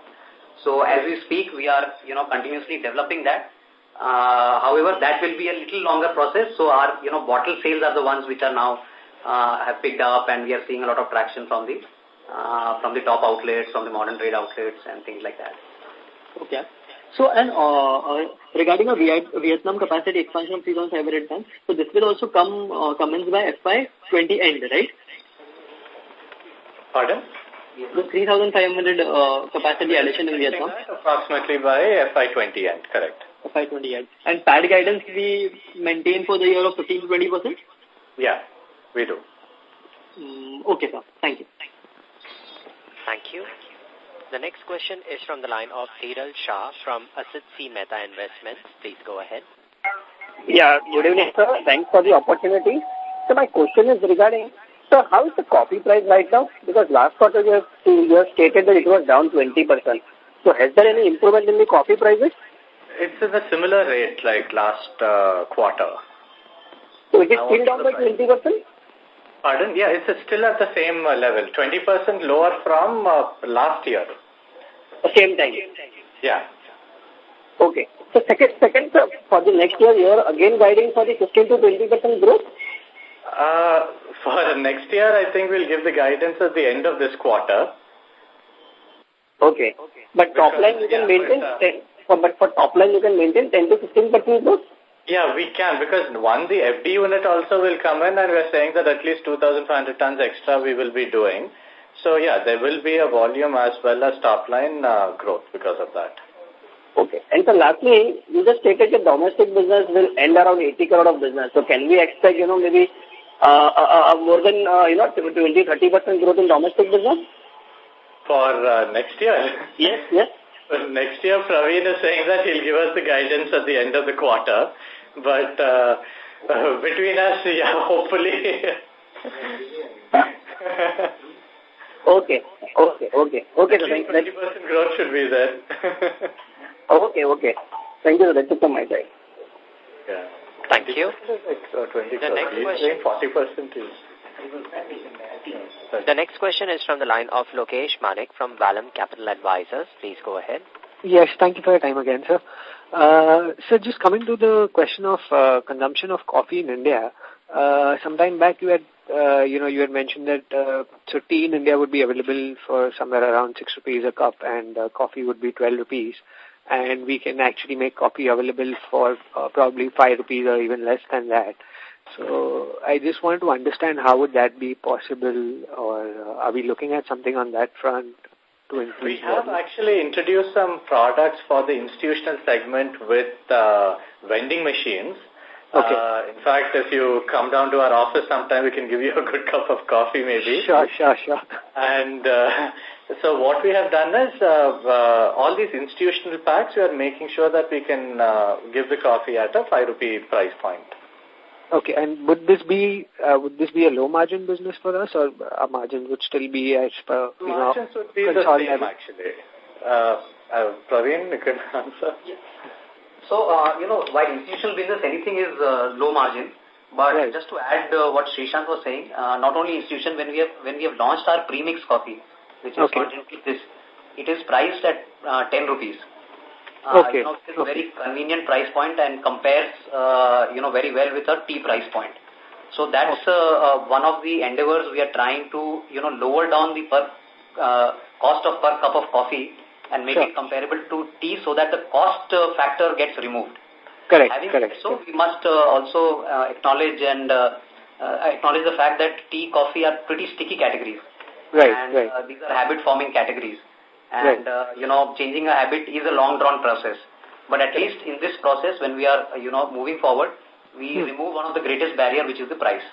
G: So as we speak, we are, you know, continuously developing that. Uh, however, that will be a little longer process. So our, you know, bottle sales are the ones which are now, uh, have picked up and we are seeing a lot of traction from the, uh, from the top outlets, from the modern trade outlets and things like that.
L: Okay. So, and uh, uh, regarding a Vietnam capacity expansion of 3,500 tons, so this will also come uh, commence by FY 20 end, right?
B: Pardon?
L: The 3,500 uh, capacity addition in Vietnam?
B: Approximately by FY 20 end, correct.
L: FY 20 end. And PAT guidance we maintain for the year of 15 to 20 percent?
B: Yeah, we do.
L: Mm, okay, sir. Thank you.
C: Thank you. The next question is from the line of Hiral Shah from Asit C. Mehta Investments. Please go ahead.
M: Yeah, good evening, sir. Thanks for the opportunity. So my question is regarding, so how is the coffee price right now? Because last quarter you have, you have stated that it was down 20%. So has there any improvement in the coffee prices?
B: It's in a similar rate like last uh, quarter.
M: So it is still down by 20%?
B: Pardon? Yeah, it's still at the same uh, level, 20% lower from uh, last year.
M: Same time?
B: Yeah.
M: Okay. So second, second for the next year, you are again guiding for the 15 to 20% growth?
B: Uh, for next year, I think we'll give the guidance at the end of this quarter.
M: Okay. okay. But because, top line you can maintain, but, uh, 10, for, but for top line you can maintain 10 to 15% growth?
B: Yeah, we can because one, the FD unit also will come in and we're saying that at least 2,500 tons extra we will be doing. So yeah, there will be a volume as well as top line uh, growth because of that.
M: Okay. And so lastly, you just stated the domestic business will end around 80 crore of business. So can we expect, you know, maybe uh, uh, uh more than, uh, you know, 20, 30% growth in domestic business?
B: For uh, next year?
M: Yes, yes.
B: next year, Praveen is saying that he'll give us the guidance at the end of the quarter. But uh, uh, between us, yeah, hopefully.
M: okay, okay, okay, okay. So thank,
B: 20% growth should be there.
M: okay, okay. Thank you. That's it from my side.
B: Yeah.
C: Thank you.
B: 20
C: the next question.
B: 40% is.
C: The next question is from the line of Lokesh Manik from Vallum Capital Advisors. Please go ahead.
E: Yes, thank you for your time again, sir. Uh, so just coming to the question of uh, consumption of coffee in India, uh, sometime back you had, uh, you know, you had mentioned that uh, so tea in India would be available for somewhere around six rupees a cup, and uh, coffee would be twelve rupees, and we can actually make coffee available for uh, probably five rupees or even less than that. So I just wanted to understand how would that be possible, or uh, are we looking at something on that front? To
B: we have actually introduced some products for the institutional segment with uh, vending machines. Okay. Uh, in fact, if you come down to our office sometime, we can give you a good cup of coffee maybe.
E: Sure, sure, sure.
B: And uh, so what we have done is uh, uh, all these institutional packs, we are making sure that we can uh, give the coffee at a 5 rupee price point.
E: Okay, and would this be uh, would this be a low margin business for us, or our margin would still be as per you
B: Margins
E: know
B: would be the same actually. Uh, uh, Praveen, you can answer. Yes.
G: So uh, you know, while institutional business anything is uh, low margin, but right. just to add uh, what Srishant was saying, uh, not only institution when we have when we have launched our premix coffee, which is
E: okay.
G: this, it is priced at uh, ten rupees.
E: Uh, okay.
G: You know, it's a very convenient price point and compares, uh, you know, very well with a tea price point. So that's uh, uh, one of the endeavors we are trying to, you know, lower down the per, uh, cost of per cup of coffee and make
E: sure.
G: it comparable to tea so that the cost uh, factor gets removed.
E: Correct,
G: Having
E: correct.
G: So we must uh, also uh, acknowledge and uh, uh, acknowledge the fact that tea, coffee are pretty sticky categories.
E: Right,
G: and,
E: right.
G: Uh, these are habit-forming categories. And,
E: right.
G: uh, you know, changing a habit is a long-drawn process. But at least in this process, when we are, you know, moving forward, we
E: hmm.
G: remove one of the greatest barrier, which is the price.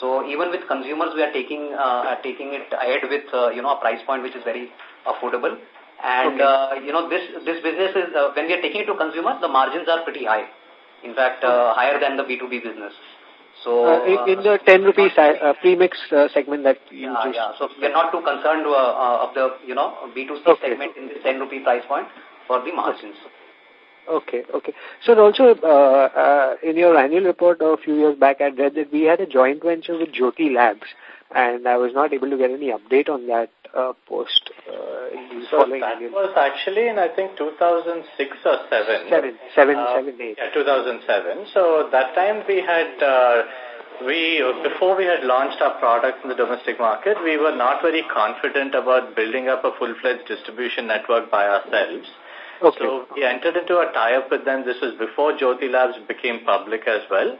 G: So even with consumers, we are taking uh, taking it ahead with, uh, you know, a price point which is very affordable. And,
E: okay.
G: uh, you know, this, this business is, uh, when we are taking it to consumers, the margins are pretty high. In fact, uh, higher than the B2B business. So
E: uh, in, in the 10 rupees uh, premix uh, segment that you
G: yeah,
E: just...
G: yeah. So we're not too concerned uh, uh, of the, you know, B2C
E: okay.
G: segment in this 10 rupee price point for the margins.
E: Okay, okay. So also, uh, uh, in your annual report a few years back, I read that we had a joint venture with Jyothy Labs, and I was not able to get any update on that uh, post uh, in
B: so
E: following
B: that was actually in, I think, 2006 or 7.
E: Seven, seven,
B: uh,
E: seven, eight.
B: Yeah, 2007. So that time we had... Uh, we before we had launched our product in the domestic market, we were not very confident about building up a full-fledged distribution network by ourselves.
E: Okay.
B: So we entered into a tie-up with them. This was before Jyothy Labs became public as well.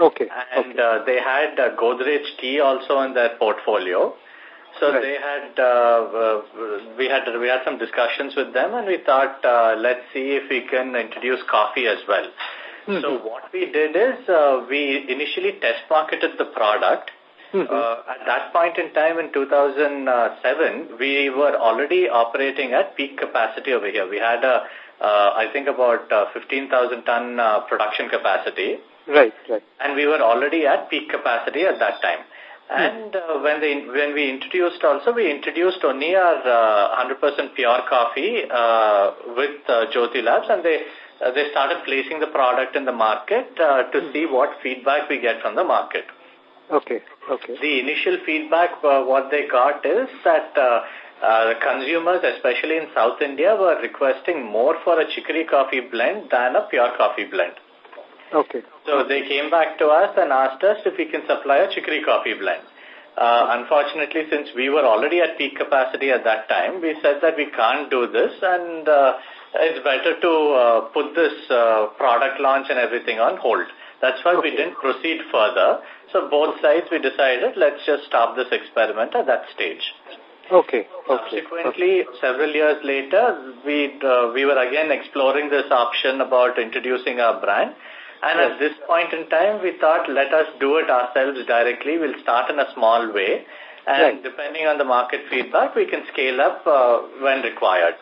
E: Okay.
B: And
E: okay.
B: uh, they had uh, Godrej tea also in their portfolio. So
E: right.
B: they had, uh, uh, we had we had some discussions with them, and we thought, uh, let's see if we can introduce coffee as well.
E: Mm -hmm.
B: So what we did is uh, we initially test marketed the product.
E: Mm -hmm.
B: uh, at that point in time in 2007, we were already operating at peak capacity over here. We had a, uh, I think about 15,000 ton uh, production capacity.
E: Right, right.
B: And we were already at peak capacity at that time. And uh, when they when we introduced also, we introduced only our 100% pure coffee uh, with uh, Jyothy Labs, and they uh, they started placing the product in the market uh, to see what feedback we get from the market.
E: Okay, okay.
B: The initial feedback, uh, what they got is that uh, uh, the consumers, especially in South India, were requesting more for a chicory coffee blend than a pure coffee blend.
E: Okay.
B: So they came back to us and asked us if we can supply a chicory coffee blend. Uh, unfortunately, since we were already at peak capacity at that time, we said that we can't do this and uh, it's better to uh, put this uh, product launch and everything on hold. That's why
E: okay.
B: we didn't proceed further. So both sides we decided let's just stop this experiment at that stage.
E: Okay. okay.
B: Subsequently,
E: okay.
B: several years later, we uh, we were again exploring this option about introducing our brand. And yes. at this point in time, we thought, let us do it ourselves directly. We'll start in a small way. And
E: right.
B: depending on the market feedback, we can scale up uh, when required.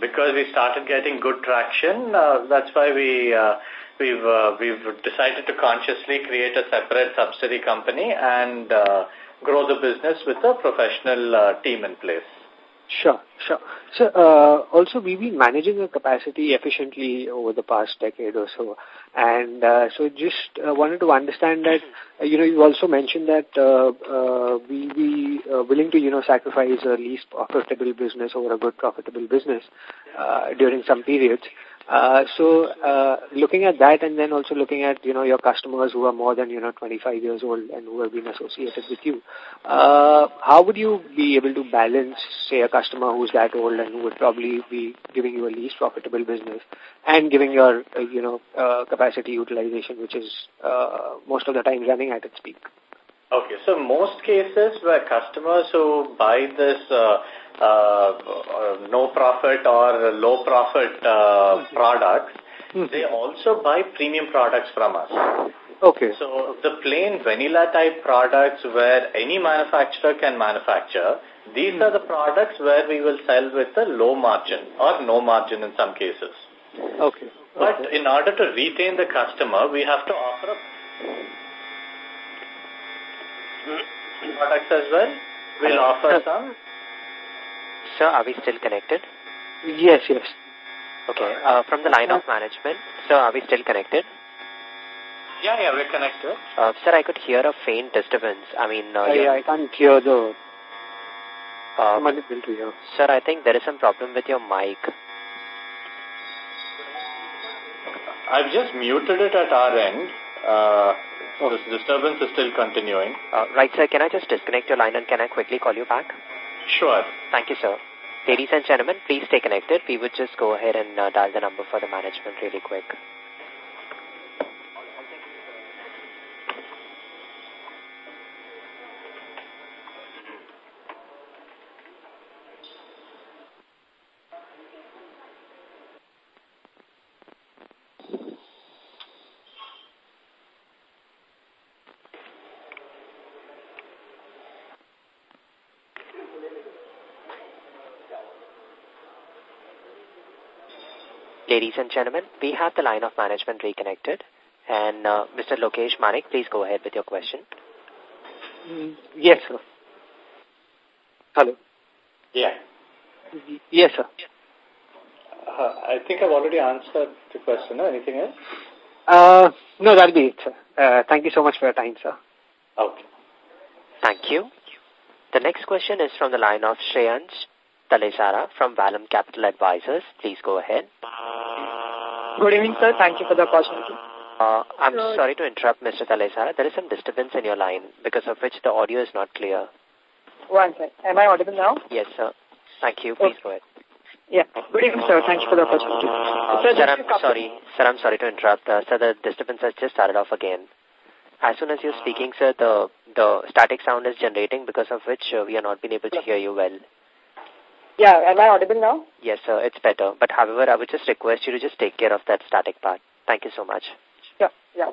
B: Because we started getting good traction, uh, that's why we, uh, we've, uh, we've decided to consciously create a separate subsidiary company and uh, grow the business with a professional uh, team in place.
E: Sure, sure. So, uh, also we've been managing the capacity efficiently over the past decade or so. And uh, so just uh, wanted to understand that, uh, you know, you also mentioned that uh, uh, we we uh, willing to, you know, sacrifice a least profitable business over a good profitable business uh, during some periods. Uh, so, uh, looking at that and then also looking at, you know, your customers who are more than, you know, 25 years old and who have been associated with you, uh, how would you be able to balance, say, a customer who's that old and who would probably be giving you a least profitable business and giving your, uh, you know, uh, capacity utilization, which is uh, most of the time running at its peak?
B: Okay, so most cases where customers who buy this uh, no profit or low profit uh, products, mm -hmm. they also buy premium products from us.
E: Okay.
B: So the plain vanilla type products where any manufacturer can manufacture, these mm -hmm. are the products where we will sell with a low margin or no margin in some cases.
E: Okay.
B: But
E: okay.
B: in order to retain the customer, we have to offer products as well. We'll offer some
C: Sir, are we still connected?
E: Yes, yes.
C: Okay. Uh, from the line of management, sir, are we still connected?
B: Yeah, yeah, we're connected.
C: Uh, sir, I could hear a faint disturbance. I mean, uh,
E: yeah, I can't hear the.
C: Uh,
E: to hear.
C: Sir, I think there is some problem with your mic.
B: I've just muted it at our end. Uh, oh. This disturbance is still continuing.
C: Uh, right, sir. Can I just disconnect your line and can I quickly call you back?
B: Sure.
C: Thank you, sir. Ladies and gentlemen, please stay connected. We would just go ahead and uh, dial the number for the management really quick. Ladies and gentlemen, we have the line of management reconnected. And uh, Mr. Lokesh Manik, please go ahead with your question.
E: Mm, yes, sir. Hello.
B: Yeah.
E: Yes, sir.
B: Uh, I think I've already answered the question. Anything else?
E: Uh, no, that'll be it, sir. Uh, thank you so much for your time, sir.
B: Okay.
C: Thank you. The next question is from the line of Shreyans Talesara from Vallum Capital Advisors. Please go ahead.
N: Good evening, sir. Thank you for the opportunity.
C: Uh, I'm sorry to interrupt, Mr. Talesara. There is some disturbance in your line, because of which the audio is not clear.
N: One second. Am I audible now?
C: Yes, sir. Thank you. Please okay. go ahead.
N: Yeah. Good evening, sir. Thank you for the opportunity.
C: Uh, sir, sir I'm sorry. Sir, I'm sorry to interrupt. Uh, sir, the disturbance has just started off again. As soon as you're speaking, sir, the the static sound is generating, because of which uh, we are not being able to hear you well.
N: Yeah, am I audible now?
C: Yes, sir, it's better. But however, I would just request you to just take care of that static part. Thank you so much.
N: Yeah, yeah.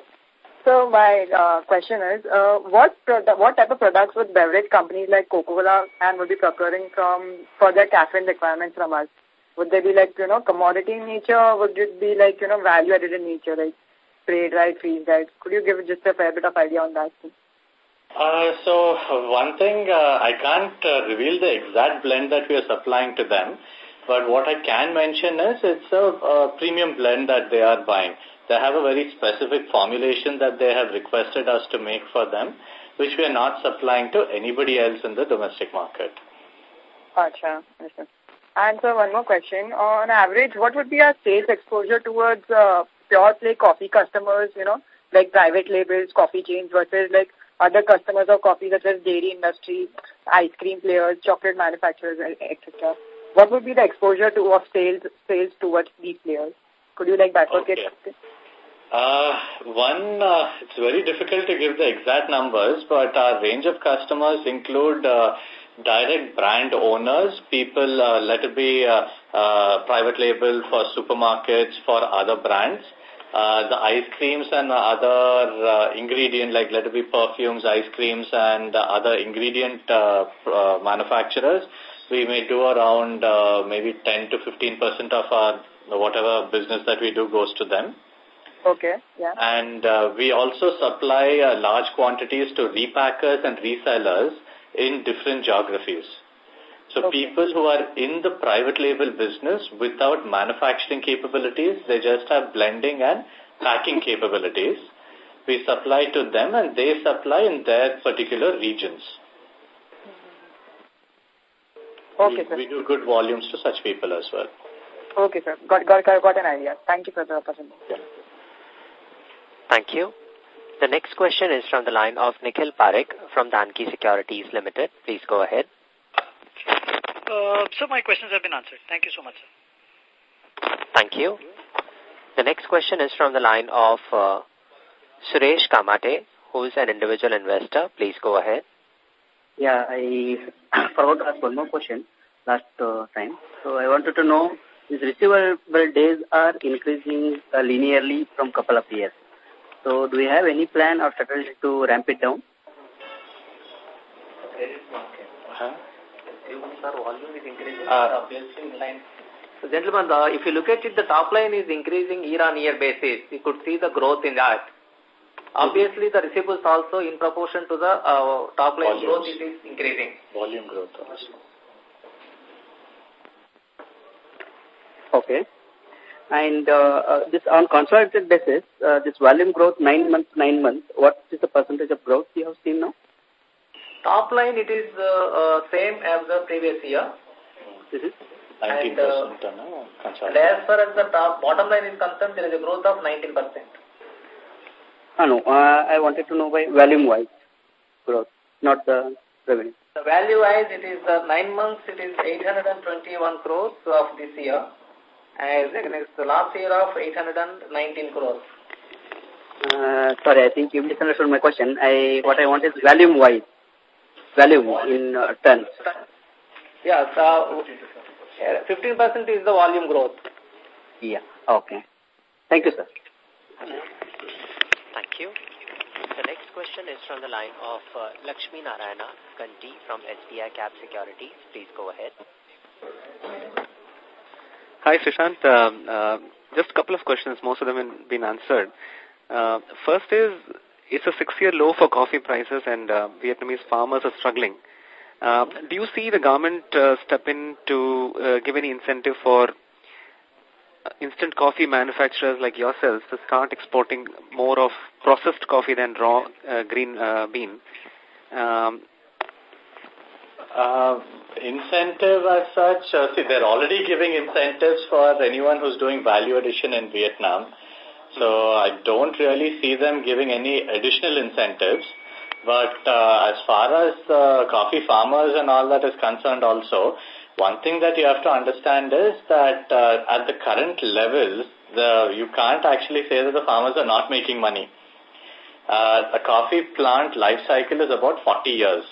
N: So my uh, question is, uh, what what type of products would beverage companies like Coca-Cola and would be procuring from for their caffeine requirements from us? Would they be like, you know, commodity in nature or would it be like, you know, value added in nature, like spray dried, freeze dried? Could you give just a fair bit of idea on that?
B: Uh, so one thing, uh, I can't uh, reveal the exact blend that we are supplying to them, but what I can mention is it's a, a premium blend that they are buying. They have a very specific formulation that they have requested us to make for them, which we are not supplying to anybody else in the domestic market.
N: Gotcha. And so one more question. On average, what would be our sales exposure towards uh, pure play coffee customers, you know, like private labels, coffee chains versus like other customers of coffee such as dairy industry, ice cream players, chocolate manufacturers, etc. What would be the exposure to of sales sales towards these players? Could you like bifurcate
B: okay. Uh, one, uh, it's very difficult to give the exact numbers, but our range of customers include uh, direct brand owners, people, uh, let it be uh, uh, private label for supermarkets, for other brands, uh, the ice creams and other uh, ingredient like let it be perfumes, ice creams and other ingredient uh, uh, manufacturers, we may do around uh, maybe 10 to 15% of our whatever business that we do goes to them.
N: Okay, yeah.
B: And uh, we also supply uh, large quantities to repackers and resellers in different geographies. So okay. people who are in the private label business without manufacturing capabilities, they just have blending and packing capabilities. We supply to them and they supply in their particular regions.
J: Okay,
B: we, sir. We do good volumes to such people as well.
J: Okay, sir. Got, got, got an idea. Thank you for the opportunity.
B: Yeah.
C: Thank you. The next question is from the line of Nikhil Parekh from Danki Securities Limited. Please go ahead.
D: Uh, so my questions have been answered. Thank you so much, sir.
C: Thank you. The next question is from the line of uh, Suresh Kamate, who is an individual investor. Please go ahead.
O: Yeah, I forgot to ask one more question last uh, time. So I wanted to know, these receivable days are increasing uh, linearly from couple of years. So do we have any plan or strategy to ramp it down?
K: Huh? Volume is increasing, uh, obviously in line. So gentlemen, uh, if you look at it, the top line is increasing year on year basis. You could see the growth in that. Obviously, the receivables also in proportion to the uh, top line Volumes. growth it is increasing.
B: Volume growth also.
O: Okay. And uh, uh, this on consolidated basis, uh, this volume growth nine months, nine months, what is the percentage of growth you have seen now?
K: Top line, it is uh, uh, same as the previous year.
B: Mm -hmm. 19% and, uh,
K: and as far as the top, bottom line is concerned, there is a growth of 19%.
O: Ah, no, uh, I wanted to know by volume-wise growth, not the revenue.
K: The value-wise, it is uh, nine months, it is 821 crores of this year, as against the last year of 819 crores.
O: Uh, sorry, I think you misunderstood my question. I What I want is volume-wise, volume in uh, tons.
K: Yeah, so 15% is the volume growth.
O: Yeah, okay. Thank you, sir.
C: Thank you. The next question is from the line of uh, Lakshmi Narayana Kanti from SBI Cap Securities. Please go ahead.
P: Hi, Srishant. Um, uh, just a couple of questions. Most of them have been answered. Uh, first is, it's a six-year low for coffee prices and uh, Vietnamese farmers are struggling. Uh, do you see the government uh, step in to give any incentive for instant coffee manufacturers like yourselves to start exporting more of processed coffee than raw uh, green uh, bean. Um,
B: uh, incentive as such, see, they're already giving incentives for anyone who's doing value addition in Vietnam. So I don't really see them giving any additional incentives. But uh, as far as uh, coffee farmers and all that is concerned also, one thing that you have to understand is that uh, at the current levels, the, you can't actually say that the farmers are not making money. Uh, a coffee plant life cycle is about 40 years.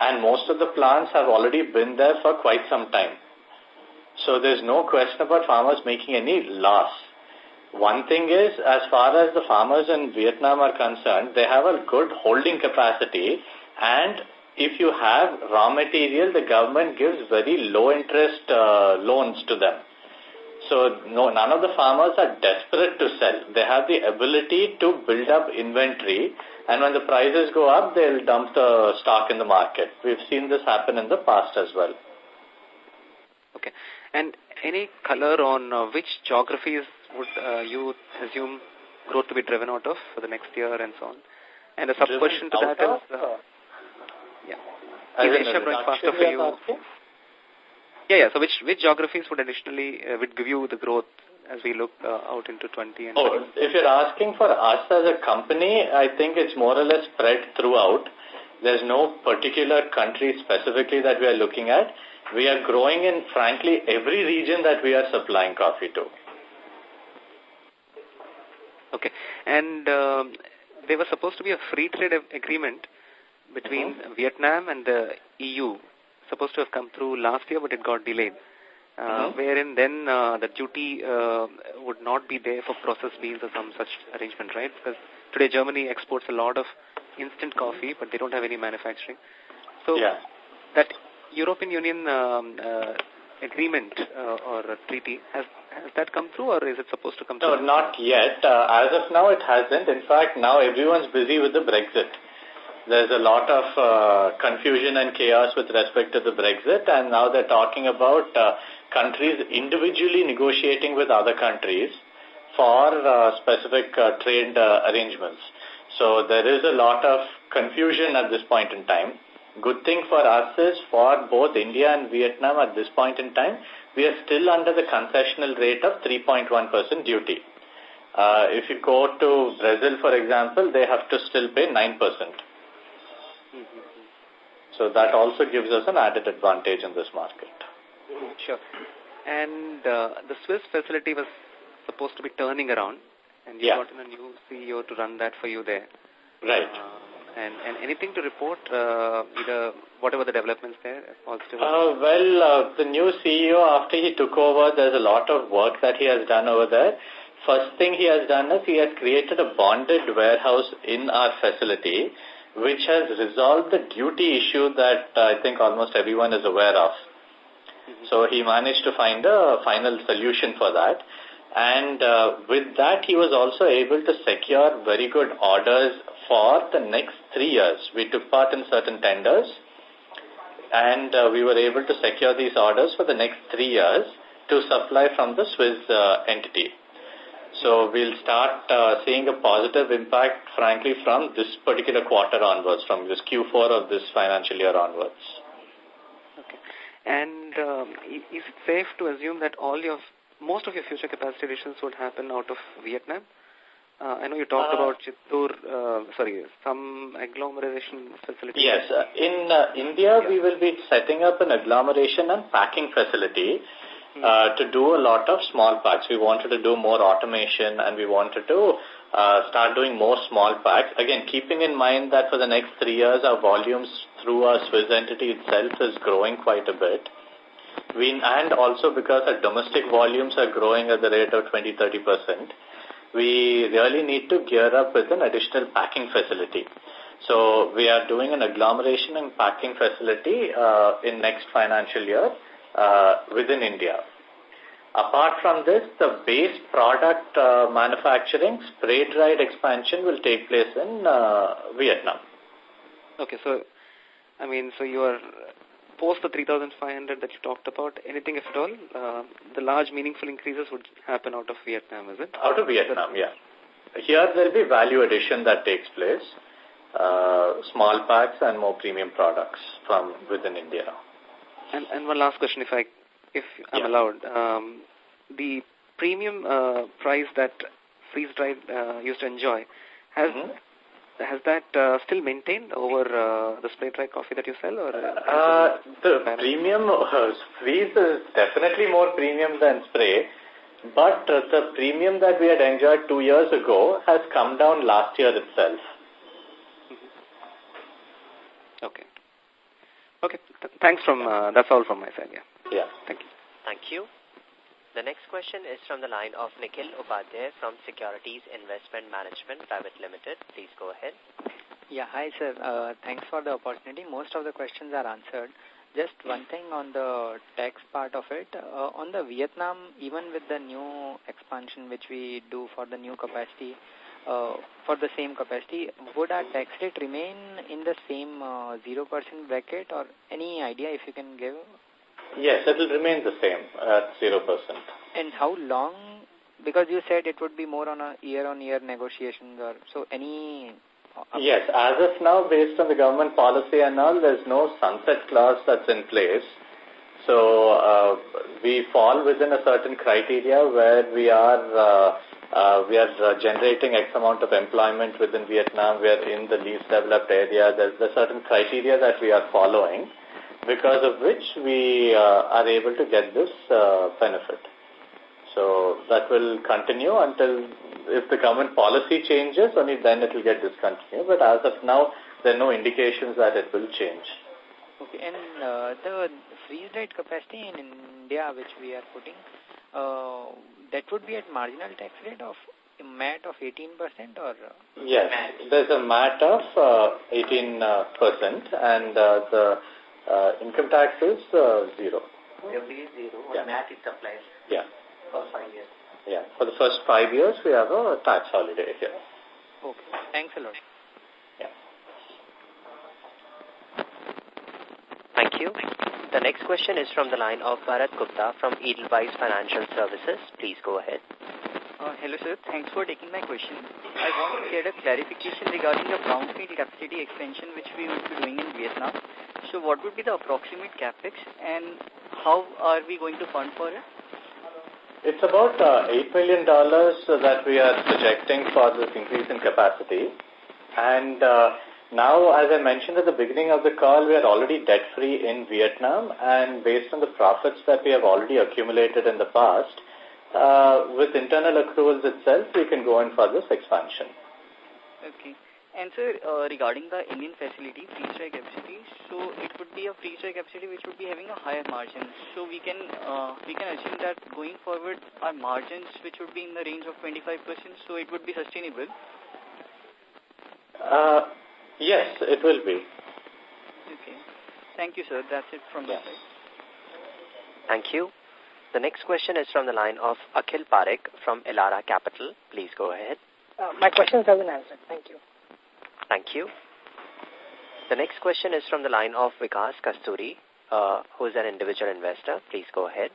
B: And most of the plants have already been there for quite some time. So there's no question about farmers making any loss. One thing is, as far as the farmers in Vietnam are concerned, they have a good holding capacity and if you have raw material, the government gives very low interest uh, loans to them. So no, none of the farmers are desperate to sell. They have the ability to build up inventory and when the prices go up, they'll dump the stock in the market. We've seen this happen in the past as well.
P: Okay. And any color on uh, which geographies would uh, you assume growth to be driven out of for the next year and so on? And a sub-question to that is... Uh, is Asia growing faster for you? Yeah, yeah. So which which geographies would additionally uh, would give you the growth as we look uh, out into 20 and
B: Oh, if you're asking for us as a company, I think it's more or less spread throughout. There's no particular country specifically that we are looking at. We are growing in, frankly, every region that we are supplying coffee to.
P: Okay. And um, there was supposed to be a free trade agreement between uh -huh. Vietnam and the EU supposed to have come through last year, but it got delayed. Uh, uh -huh. Wherein then uh, the duty uh, would not be there for processed beans or some such arrangement, right? Because today Germany exports a lot of instant coffee, but they don't have any manufacturing. So
B: yeah.
P: that European Union um, uh, agreement uh, or treaty, has, has that come through or is it supposed to come
B: no,
P: through?
B: No, not yet. Uh, as of now, it hasn't. In fact, now everyone's busy with the Brexit. there's a lot of uh, confusion and chaos with respect to the Brexit, and now they're talking about uh, countries individually negotiating with other countries for uh, specific uh, trade uh, arrangements. So there is a lot of confusion at this point in time. Good thing for us is for both India and Vietnam at this point in time, we are still under the concessional rate of 3.1% duty. Uh, if you go to Brazil, for example, they have to still pay 9%. So that also gives us an added advantage in this market.
P: Sure. And uh, the Swiss facility was supposed to be turning around, and you
B: yeah.
P: got in a new CEO to run that for you there.
B: Right.
P: Uh, and, and anything to report, uh, either whatever the developments there, positive?
B: Uh, well, uh, the new CEO, after he took over, there's a lot of work that he has done over there. First thing he has done is he has created a bonded warehouse in our facility which has resolved the duty issue that uh, I think almost everyone is aware of. Mm -hmm. So he managed to find a final solution for that. And uh, with that, he was also able to secure very good orders for the next three years. We took part in certain tenders, and uh, we were able to secure these orders for the next three years to supply from the Swiss uh, entity. So we'll start uh, seeing a positive impact, frankly, from this particular quarter onwards, from this Q4 of this financial year onwards.
P: Okay. And um, is it safe to assume that all your, most of your future capacity additions would happen out of Vietnam? Uh, I know you talked uh, about Chittoor, uh, sorry, some agglomeration facility.
B: Yes, uh, in uh, India yeah. we will be setting up an agglomeration and packing facility uh, to do a lot of small packs. We wanted to do more automation and we wanted to uh, start doing more small packs. Again, keeping in mind that for the next three years, our volumes through our Swiss entity itself is growing quite a bit. We, and also because our domestic volumes are growing at the rate of 20-30%, we really need to gear up with an additional packing facility. So we are doing an agglomeration and packing facility uh, in next financial year uh, within India. Apart from this, the base product uh, manufacturing, spray-dried expansion will take place in Vietnam.
P: Okay, so, I mean, so you are post the 3,500 that you talked about, anything if at all, uh, the large meaningful increases would happen out of Vietnam, is it?
B: Out of Vietnam, yeah. Here there will be value addition that takes place, uh, small packs and more premium products from within India.
P: And, and one last question, if I, if I'm
B: yeah.
P: allowed. Um, the premium uh, price that freeze dried uh, used to enjoy has
B: mm -hmm.
P: Has that uh, still maintained over uh, the spray dried coffee that you sell, or
B: uh, the premium uh, freeze is definitely more premium than spray, but uh, the premium that we had enjoyed two years ago has come down last year itself.
P: Okay. Okay. Th thanks from, uh, that's all from my side, yeah.
B: Yeah.
P: Thank you.
C: Thank you. The next question is from the line of Nikhil Upadhyay from Securities Investment Management Private Limited. Please go ahead.
Q: Yeah, hi sir. Uh, thanks for the opportunity. Most of the questions are answered. Just one thing on the tax part of it. Uh, on the Vietnam, even with the new expansion which we do for the new capacity, uh, for the same capacity, would our tax rate remain in the same 0% uh, bracket or any idea if you can give?
B: Yes, it will remain the same at 0%.
Q: And how long? Because you said it would be more on a year-on-year -year negotiations or so any...
B: Uh, yes, as of now, based on the government policy and all, there's no sunset clause that's in place. So uh, we fall within a certain criteria where we are uh, uh, we are uh, generating X amount of employment within Vietnam. We are in the least developed area. There's a certain criteria that we are following because of which we uh, are able to get this uh, benefit. So that will continue until if the government policy changes, only then it will get discontinued. But as of now, there are no indications that it will change.
Q: Okay, and uh, the freeze-dried capacity in India, which we are putting, uh, that would be at marginal tax rate of a MAT of 18% or?
B: Yes, there's a MAT of uh, 18% uh, and uh, the uh, income tax is uh, zero.
K: FD is zero.
B: Yeah.
K: MAT is applied.
B: Yeah.
K: For five years.
B: Yeah. For the first five years, we have a tax holiday here.
Q: Okay. Thanks a lot.
B: Yeah. Thank you.
C: The next question is from the line of Bharat Gupta from Edelweiss Financial Services. Please go ahead.
R: Uh, hello, sir. Thanks for taking my question. I want to get a clarification regarding the brownfield capacity expansion which we will be doing in Vietnam. So what would be the approximate capex and how are we going to fund for it?
B: It's about uh, $8 million that we are projecting for this increase in capacity. And uh, now, as I mentioned at the beginning of the call, we are already debt-free in Vietnam, and based on the profits that we have already accumulated in the past, uh, with internal accruals itself, we can go in for this expansion.
R: Okay. And sir, uh, regarding the Indian facility, freeze-dry capacity, so it would be a freeze-dry capacity which would be having a higher margin. So we can uh, we can assume that going forward, our margins which would be in the range of 25%, so it would be sustainable.
B: Uh, Yes, it will be.
R: Okay. Thank you, sir. That's it from yeah. my side.
C: Thank you. The next question is from the line of Akhil Parekh from Elara Capital. Please go ahead.
J: Uh, my questions have been answered. Thank you.
C: Thank you. The next question is from the line of Vikas Kasturi, uh, who is an individual investor. Please go ahead.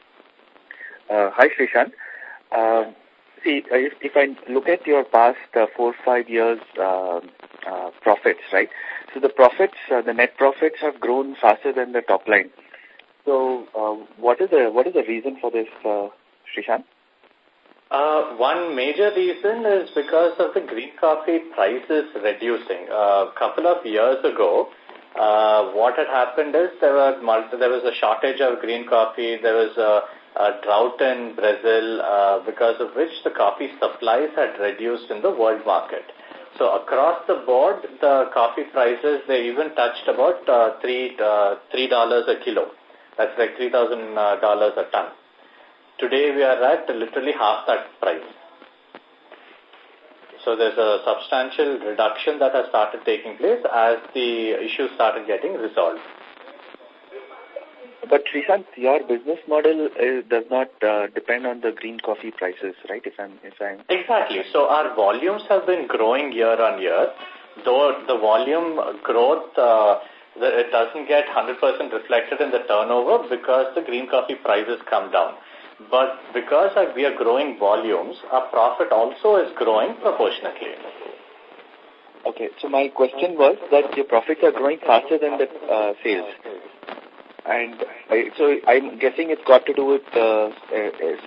S: Uh, hi, Srishant. Uh, see, if, if I look at your past uh, four, five years uh, uh, profits, right? So the profits, uh, the net profits have grown faster than the top line. So uh, what is the what is the reason for this, uh, Srishant?
B: Uh, one major reason is because of the green coffee prices reducing. A uh, couple of years ago, uh, what had happened is there was there was a shortage of green coffee. There was a a drought in Brazil uh, because of which the coffee supplies had reduced in the world market. So across the board, the coffee prices, they even touched about uh, three, uh, $3 a kilo. That's like $3,000 uh, a ton. Today we are at literally half that price. So there's a substantial reduction that has started taking place as the issues started getting resolved.
S: But Srishant, your business model is, does not uh, depend on the green coffee prices, right? If I'm, if I'm
B: exactly. So our volumes have been growing year on year, though the volume growth uh, it doesn't get 100% reflected in the turnover because the green coffee prices come down. But because we are growing volumes, our profit also is growing proportionately.
S: Okay, so my question was that your profits are growing faster than the uh, sales. And so I'm guessing it's got to do with uh, uh,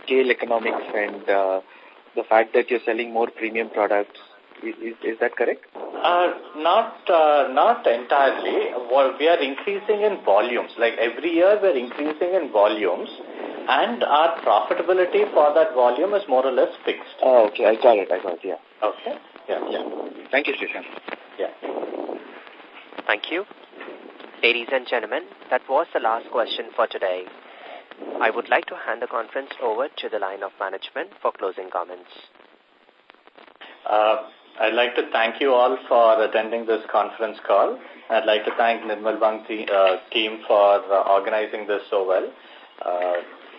S: scale economics and uh, the fact that you're selling more premium products. Is, is that correct?
B: Uh, not uh, not entirely. We are increasing in volumes. Like every year we're increasing in volumes and our profitability for that volume is more or less fixed.
S: Oh, okay. I got it. I got it. Yeah.
B: Okay. Yeah.
S: yeah. Thank you, Srishan.
B: Yeah.
C: Thank you. Ladies and gentlemen, that was the last question for today. I would like to hand the conference over to the line of management for closing comments.
B: Uh, I'd like to thank you all for attending this conference call. I'd like to thank Nirmal Bang uh, team for uh, organizing this so well. Uh,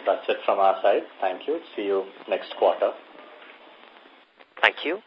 B: that's it from our side. Thank you. See you next quarter.
C: Thank you.